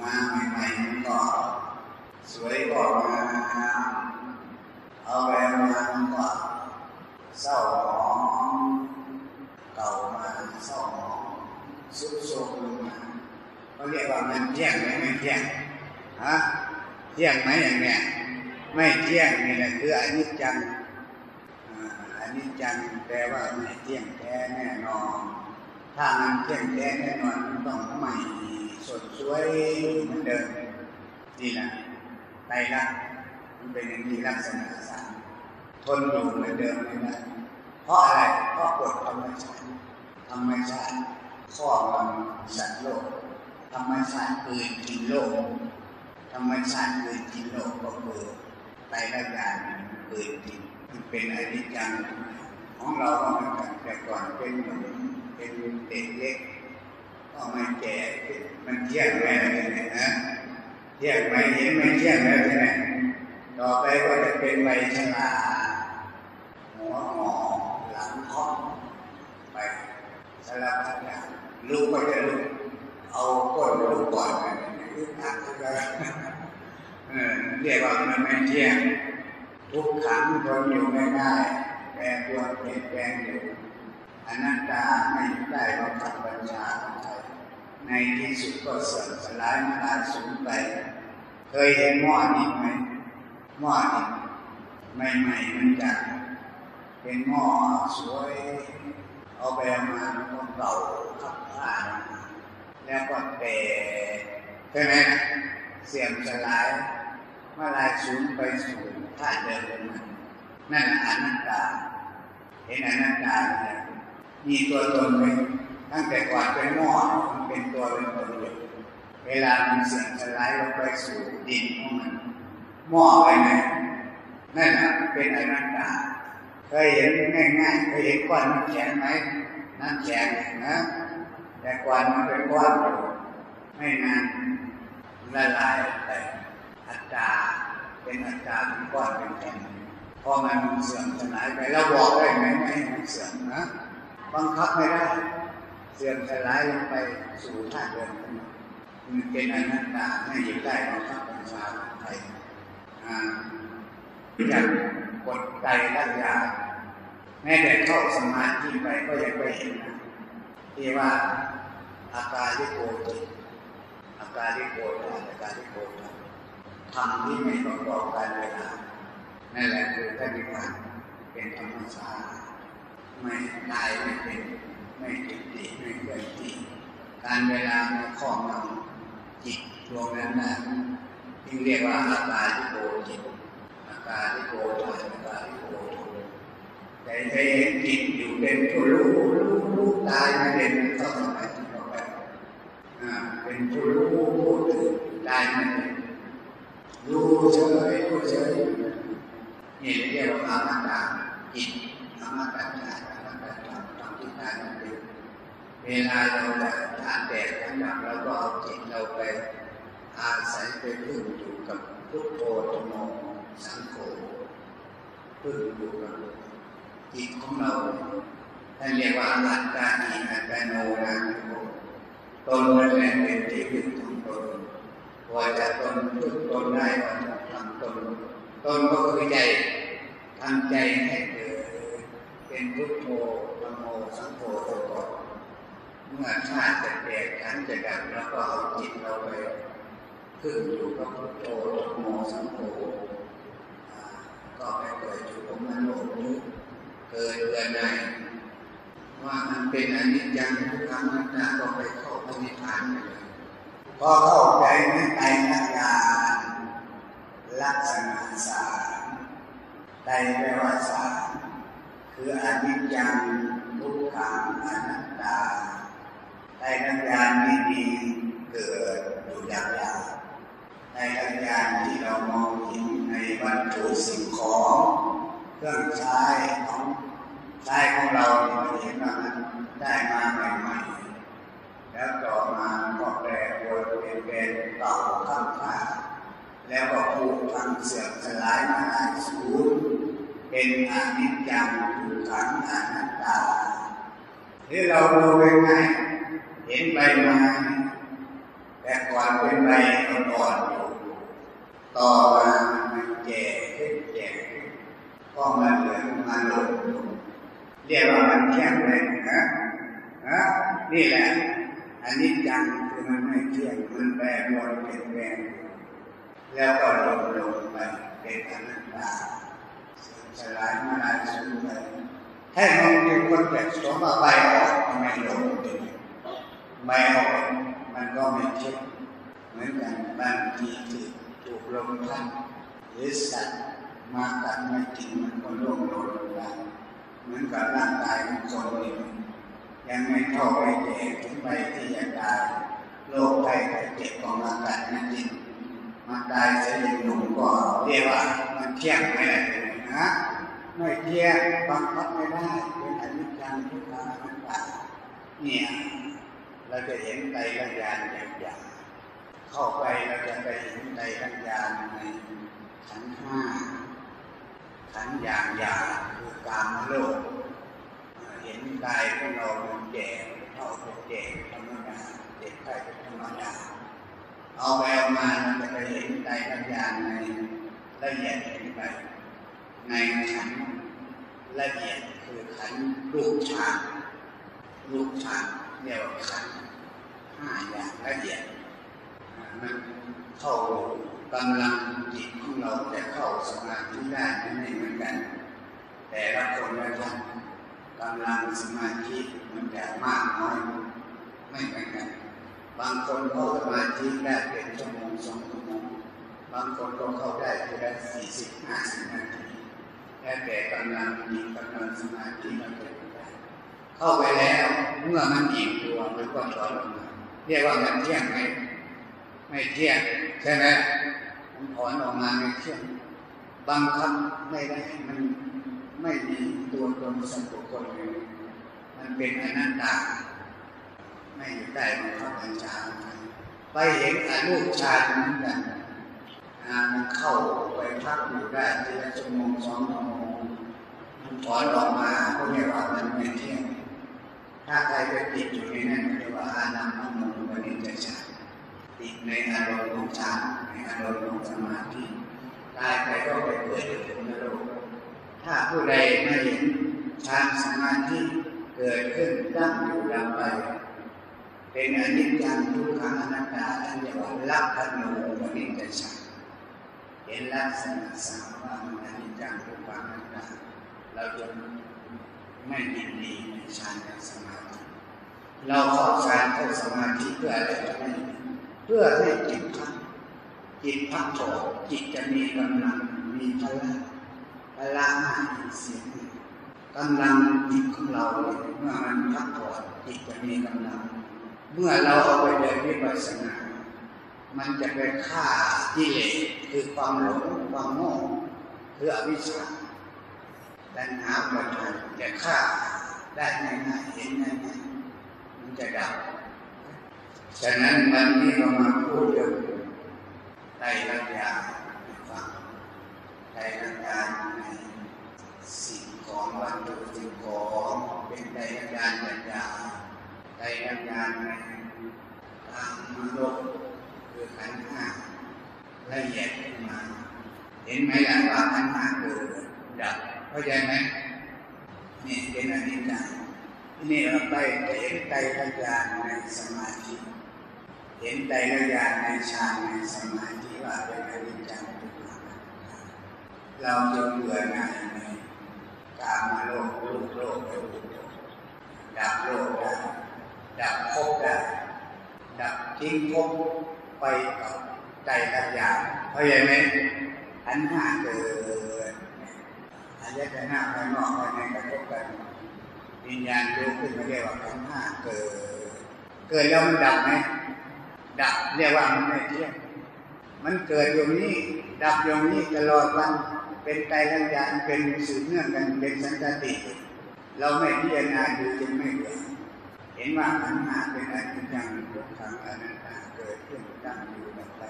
Speaker 1: มาใหม่ๆก็สวยก็มา เอาไปมามันก็เศร้าหมองเก่ามาเศร้าหมองสุดโทรมลงมาเขาเรียกว่ามันเที่ยงไหมไม่เที่ยงฮะเที่ยงไหมอย่างเนี้ยไม่เที่ยงนี่แหละคืออนิจจังอนิจจังแปลว่าไม่เที่ยงแท้แน่นอน ถ้ามันเที่ยงแท้แน่นอนมันต้องใหม่สดสวยเหมือนเดิมนี่แหละไตรลักษณ์มันเป็นอย่างนี้ลักษณะส ทนอยู่เหมือนเดิมไม่ได้เพราะอะไรเพราะกฎธรรมชาติธรรมชาติข้อมันสัตว์โลกธรรมชาติคือกินโลกธรรมชาติคือกินโลกก็คือไตรลักษณ์คือกินมันเป็นอนิจจังของเราก็เหมือนกันแต่ก่อนเป็นหมือนเป็นเด็กเล็กก็ม่แก่มันเที่ยงไหมเนี่ยนะเที่ยงไหมเห็นไหมเที่ยงแล้วใช่ไหมต่อไปก็จะเป็นใบชรา หัวหมอหลังคอไปสารพัดอย่างลูกก็จะลูกเอาก้นลูกก่อนคือหักก็เรียกว่ามันไม่เที่ยงทุกขังทนอยู่ไม่ได้แปรปรวนเปลี่ยนแปลงอยู่อนัตตาไม่ได้บังคับบัญชาของใครในที่สุดก็เสื่อมสลายมาลาสูญไป เคยเห็นหม้อนี้ไหมหม้อนี้ใหม่ๆมันจะ เป็นหม้อสวย เอาไปมามันเก่าขับผ้าแล้วก็เตะใช่ไหมเสื่อมสลายเมาลายสูญไปสู่ธาตุเดิมนั่นอนัตตา เห็นอนัตตาเนี่ยมีตัวตนไหมตั้งแต่ก่อนเป็นหม้อมันเป็นตัวเป็นตนอยู่เวลามันเสื่อมสลายลงไปสู่ดินของมันหม้อไปไหนนั่นเป็นอนัตตา เคยเห็นง่ายๆเคยเห็นก้อนน้ำแข็งไหมน้ำแข็งนะแต่ก่อนมันเป็นก้อนอยู่ไม่นานละลายไปอัตตาเป็นอัตตาเป็นก้อนเป็นแข็งพอมันเสื่อมสลายไปเราบอกได้ไหมไม่ให้มันเสื่อมนะบังคับไม่ได้ เสื่อมสลายลงไปสู่ธาตุเดิมมันเป็นอนัตตาไม่ยึดได้บังคับบัญชาใครอย่าง กดใจตั้งยาแม้แต่เข้าสมาธิไปก็ยังไม่เห็นนะที่ว่าอาการที่โกรธอาการที่โกรธอาการที่โกรธทำที่ไม่ต้องบอกการเวลานั่นแหละคือพระนิพพานเป็นธรรมชาติไม่ตายไม่เป็นไม่ติดติไม่เกิดติการเวลามาครอบงำจิตดวงนั้นนะจึงเรียกว่าอาการที่โกจิ ตาที่โกธาอาที่โกทุแต่ใจเห็นจิตอยู่เป็นผู้รู้รู้รู้ตายไม่เป็นเข้าสมาธิต่อไปเป็นผู้รู้ผู้ตื่นตายไม่เป็นรู้เฉยรู้เฉยนี่เรียกว่าอมตะจิตอมตะใจอมตะธรรมธรรมที่ตายไม่เป็นเวลาเราจะทานแดดทั้งหมดเราก็เอาจิตเราไปอาศัยไปพึ่งอยู่กับพุทโธธโม สังโฆพึ่งอยู่กับจิตของเราท่านเรียกว่าอัตตาหิอัตโนนาตนนั่นแหละเป็นที่พึ่งของตนพอจะตนพึ่งตนได้ก็ทำตนตนก็คือใจทำใจให้เกิดเป็นพุทโธธโมสังโฆตัวก่อนเมื่อชาติจะแตกขันจะดับแล้วก็เอาจิตเราไปพึ่งอยู่กับพุทโธธโมสังโฆ ก็ไปเกิดอยู่กับมโนนี้เกิดเกิดได้ว่ามันเป็นอนิจจังทุกขังนัตตาก็ไปเข้าปณิธานเลยพอเข้าใจในใจนักญาลักษณะสามใจแปลว่าสามคืออนิจจังทุกขังอนัตตาใจนักญาณนี้มีเกิดอยู่อย่างยาว ในนักญาณที่เรามองเห็นในวัตถุสิ่งของเครื่องใช้ของใช้ของเราเราเห็นว่ามันได้มาใหม่ๆแล้วต่อมาก็แปรปรวนเปลี่ยนแปลงเก่าข้างค่าแล้วก็ผูกพันเสื่อมสลายมาได้สูญเป็นอนิจจังทุกขังอนัตตาที่เราดูง่ายๆเห็นใบไม้ แต่ก่อนเป็นใบอ่อนอยู่ต่อมามันแก่ขึ้นแก่ขึ้นก็มาเหลืองมาหลงเรียกว่ามันแข็งแรงนะนะนี่แหละอันนี้จังคือมันไม่เที่ยงมันแปรปรวนเปลี่ยนแปลงแล้วก็ลงลงไปเป็นอนัตตาสลายมาลายสูญไปให้มองดูคนแบบสมบัติออกไม่ลงไม่ออก มันก็ไม่เที่ยงเหมือนกันบางทีถูกลมพัดหรือสัตว์มากัดไม่กินมันก็ล่วงหล่นลงไปเหมือนกับร่างกายของคนนี้ยังไม่เข้าไปแก่ถึงไปที่จะตายโรคภัยไข้เจ็บของร่างกายนั่นเองมาตายเสียอย่างหนุ่มก็เรียกว่ามันเที่ยงไม่ได้นะไม่เที่ยงบังคับไม่ได้เป็นอนิจจังทุกขังอนัตตาเนี่ย เราจะเห็นใจรัญญาณอย่างๆเข้าไปเราจะไปเห็นใจรัญญาณในขันห้าขันอย่างหยาคือการมโลก เห็นกายของเราเป็นแก่เท่าเป็นแก่ธรรมดาเด็กไข้เป็นธรรมดาเอาไปเอามาเราจะไปเห็นใจปัญญาในละเอียดเห็นไปในขันละเอียดคือขันรูปฌานรูปฌาน เรียกว่าขันห้าอย่างละเอียดมันเข้ากำลังจิตของเราจะเข้าสมาธิได้ไม่เหมือนกัน แต่ละคนละท่านกำลังสมาธิมันจะมากน้อยไม่เหมือนกัน บางคนเข้าสมาธิได้เป็นชั่วโมงสองชั่วโมงบางคนก็เข้าได้เพียงสี่สิบห้าสิบนาทีแค่แต่กำลังมีกำลังสมาธิมันเป็น เข้าไปแล้วเมื่อมันอิ่มตัวมันก็ถอนออกมาเรียกว่ามันเที่ยงไหมไม่เที่ยงใช่ไหมมันถอนออกมาไม่เที่ยงบางครั้งไม่ได้มันไม่มีตัวตนสัมปุคนเลยมันเป็นอนัตตา ไม่อยู่ใต้บังคับบัญชาไปเห็นอนุชาเหมือนกันมันเข้าไปพักอยู่ได้ทีละชั่วโมงสองชั่วโมงมันถอนออกมาก็เรียกว่ามันไม่เที่ยง ถ้าใครไปติดอยู่ในนั้นเรียกว่าอานัมมโนปนิจจาติดในอารมณ์ของฌานในอารมณ์ของสมาธิตายไปก็ไปเกิดในนรกถ้าผู้ใดไม่เห็นฌานสมาธิเกิดขึ้นตั้งอยู่ดับไป เป็นอนิจจังทุกขังอนัตตาท่านเรียกว่าลักขณูปนิจจาเห็นลักษณะสามว่ามันอนิจจังทุกขังอนัตตาเราจะ ไม่ยินดีในฌานและสมาธิเราเข้าฌานเข้าสมาธิเพื่ออะไรเพื่อให้จิตพักจิตพักโถจิตจะมีกำลังมีพลังพลังหายเสียงกำลังจิตของเราเมื่อมันพักผ่อนจิตจะมีกำลัง เมื่อเราเอาไปเดินวิปัสสนา มันจะไปฆ่ากิเลสคือความหลงความโง่คืออวิชชา ดันหาปัญหาจะฆ่าได้ง่ายๆเห็นง่ายๆมันจะดับฉะนั้นวันนี้เรามาพูดเรื่องไตรลักษณ์ฟังไตรลักษณ์ในสิ่งของวัตถุสิ่งของเป็นไตรลักษณ์ปัญญาไตรลักษณ์ในทางมนุษย์คือขันธ์ห้าละเอียดขึ้นมา เห็นไหมล่ะว่าขันธ์ห้า เข้าใจไหมนี่เป็นอนิจจังนี่เราไปเห็นไตรลักษณ์ในสมาธิ เห็นไตรลักษณ์ในฌานในสมาธิว่าเป็นอนิจจังทุกขังเราจะเบื่อหน่ายในกามโลกรูปโลกไปรูปโลกดับโลกได้ดับภพได้ดับทิ้งภพไปกับใจลักษณ์เข้าใจไหมอันห้าเกิด อายตนะภายนอกภายในกระทบกันวิญญาณรู้ขึ้นมาเรียกว่าขันห้าเกิด เกิดแล้วมันดับไหมดับเรียกว่ามันไม่เที่ยงมันเกิดอยู่นี้ ดับอยู่นี้ตลอดวันเป็นไตรลักษณ์เป็นสืบเนื่องกันเป็นสันตติ เราไม่พิจารณาดูจึงไม่เกิดเห็นว่าขันห้าเป็นอนิจจังทุกขังอนัตตาเกิดขึ้นตั้งอยู่ดับไป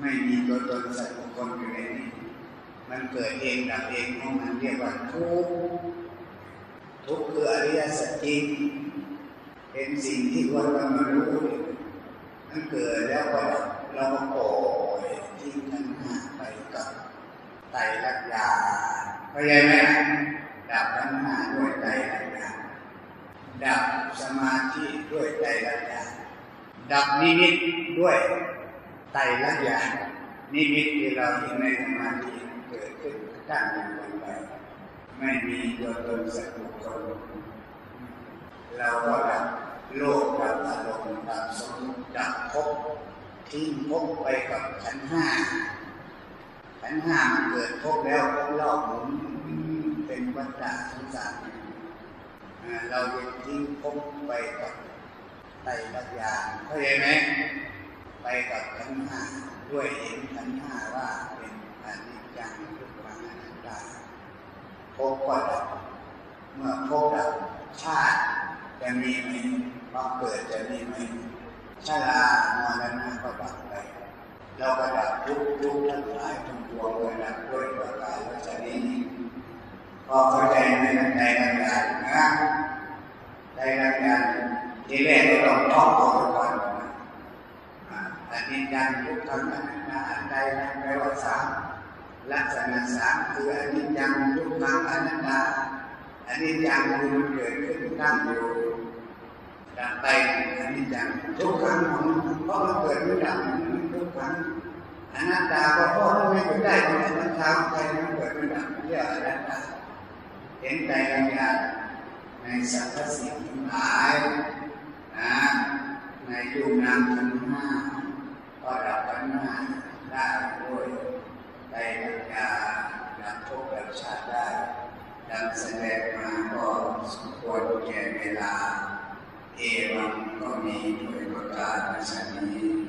Speaker 1: ไม่มีตัวตนสัตว์บุคคลอยู่ในนี้ มันเกิดเองดับเองของมันเรียกว่าทุกข์ทุกข์คืออริยสัจจริงเป็นสิ่งที่ควรจะมารู้มันเกิดแล้วก็ดับเราก็ปล่อยทิ้งทั้งห้าไปกับไตรลักษณ์เข้าใจไหมดับทั้งห้าด้วยไตรลักษณ์ดับสมาธิด้วยไตรลักษณ์ดับนิมิตด้วยไตรลักษณ์นิมิตที่เราเห็นในสมาธิ เกิดขึ้นตั้งอยู่ไปไม่มีตัวตนสักบุคคลเราก็ดับโลกดับอารมณ์ดับสมดับภพทิ้งภพไปกับขันห้าขันห้ามันเกิดภพแล้วภพรอบหมุนเป็นวัฏฏะสงสารเราจะทิ้งภพไปกับไตรลักษณ์เข้าใจไหมไปกับขันห้าด้วยเห็นขันห้าว่าเป็นอนิ จจังทุกขังอนัตตาภพก็ดับเมื่อภพดับชาติจะมีไหมความเกิดจะมีไหมชรามรณะก็ดับไปเราก็ดับทุกทุกทั้งหลายทั้งปวงเลยดับด้วยประการและชนิดนี้พอเข้าใจในใจในการนะใจในการที่แรกเราต้องท่องเอาก่อนอันนี้ดันทุกทั้งนั้นนะอันใดนั้นแปลว่าสาม ลักษณะสามคืออนิจจังทุกขังอนัตตาอันิจจังคือมันเกิดขึ้นตั้งอยู่ดับไปอันิจจังทุกขังของเพราะมันเกิดไม่ดับทุกขังอนัตตาก็เพราะมันไม่ได้ของมันทำไปมันเกิดไม่ดับเรียกอนัตตาเห็นใจปัญญาในสรรพสิ่งทั้งหลายนะในรูปนามทั้งห้าก็ดับปัญหาได้ด้วย ใจปัญญาดับทุกข์ดับชาติได้ดังแสดงมาก็สมควรแก่เวลา เอวังก็มีโดยประการฉนี้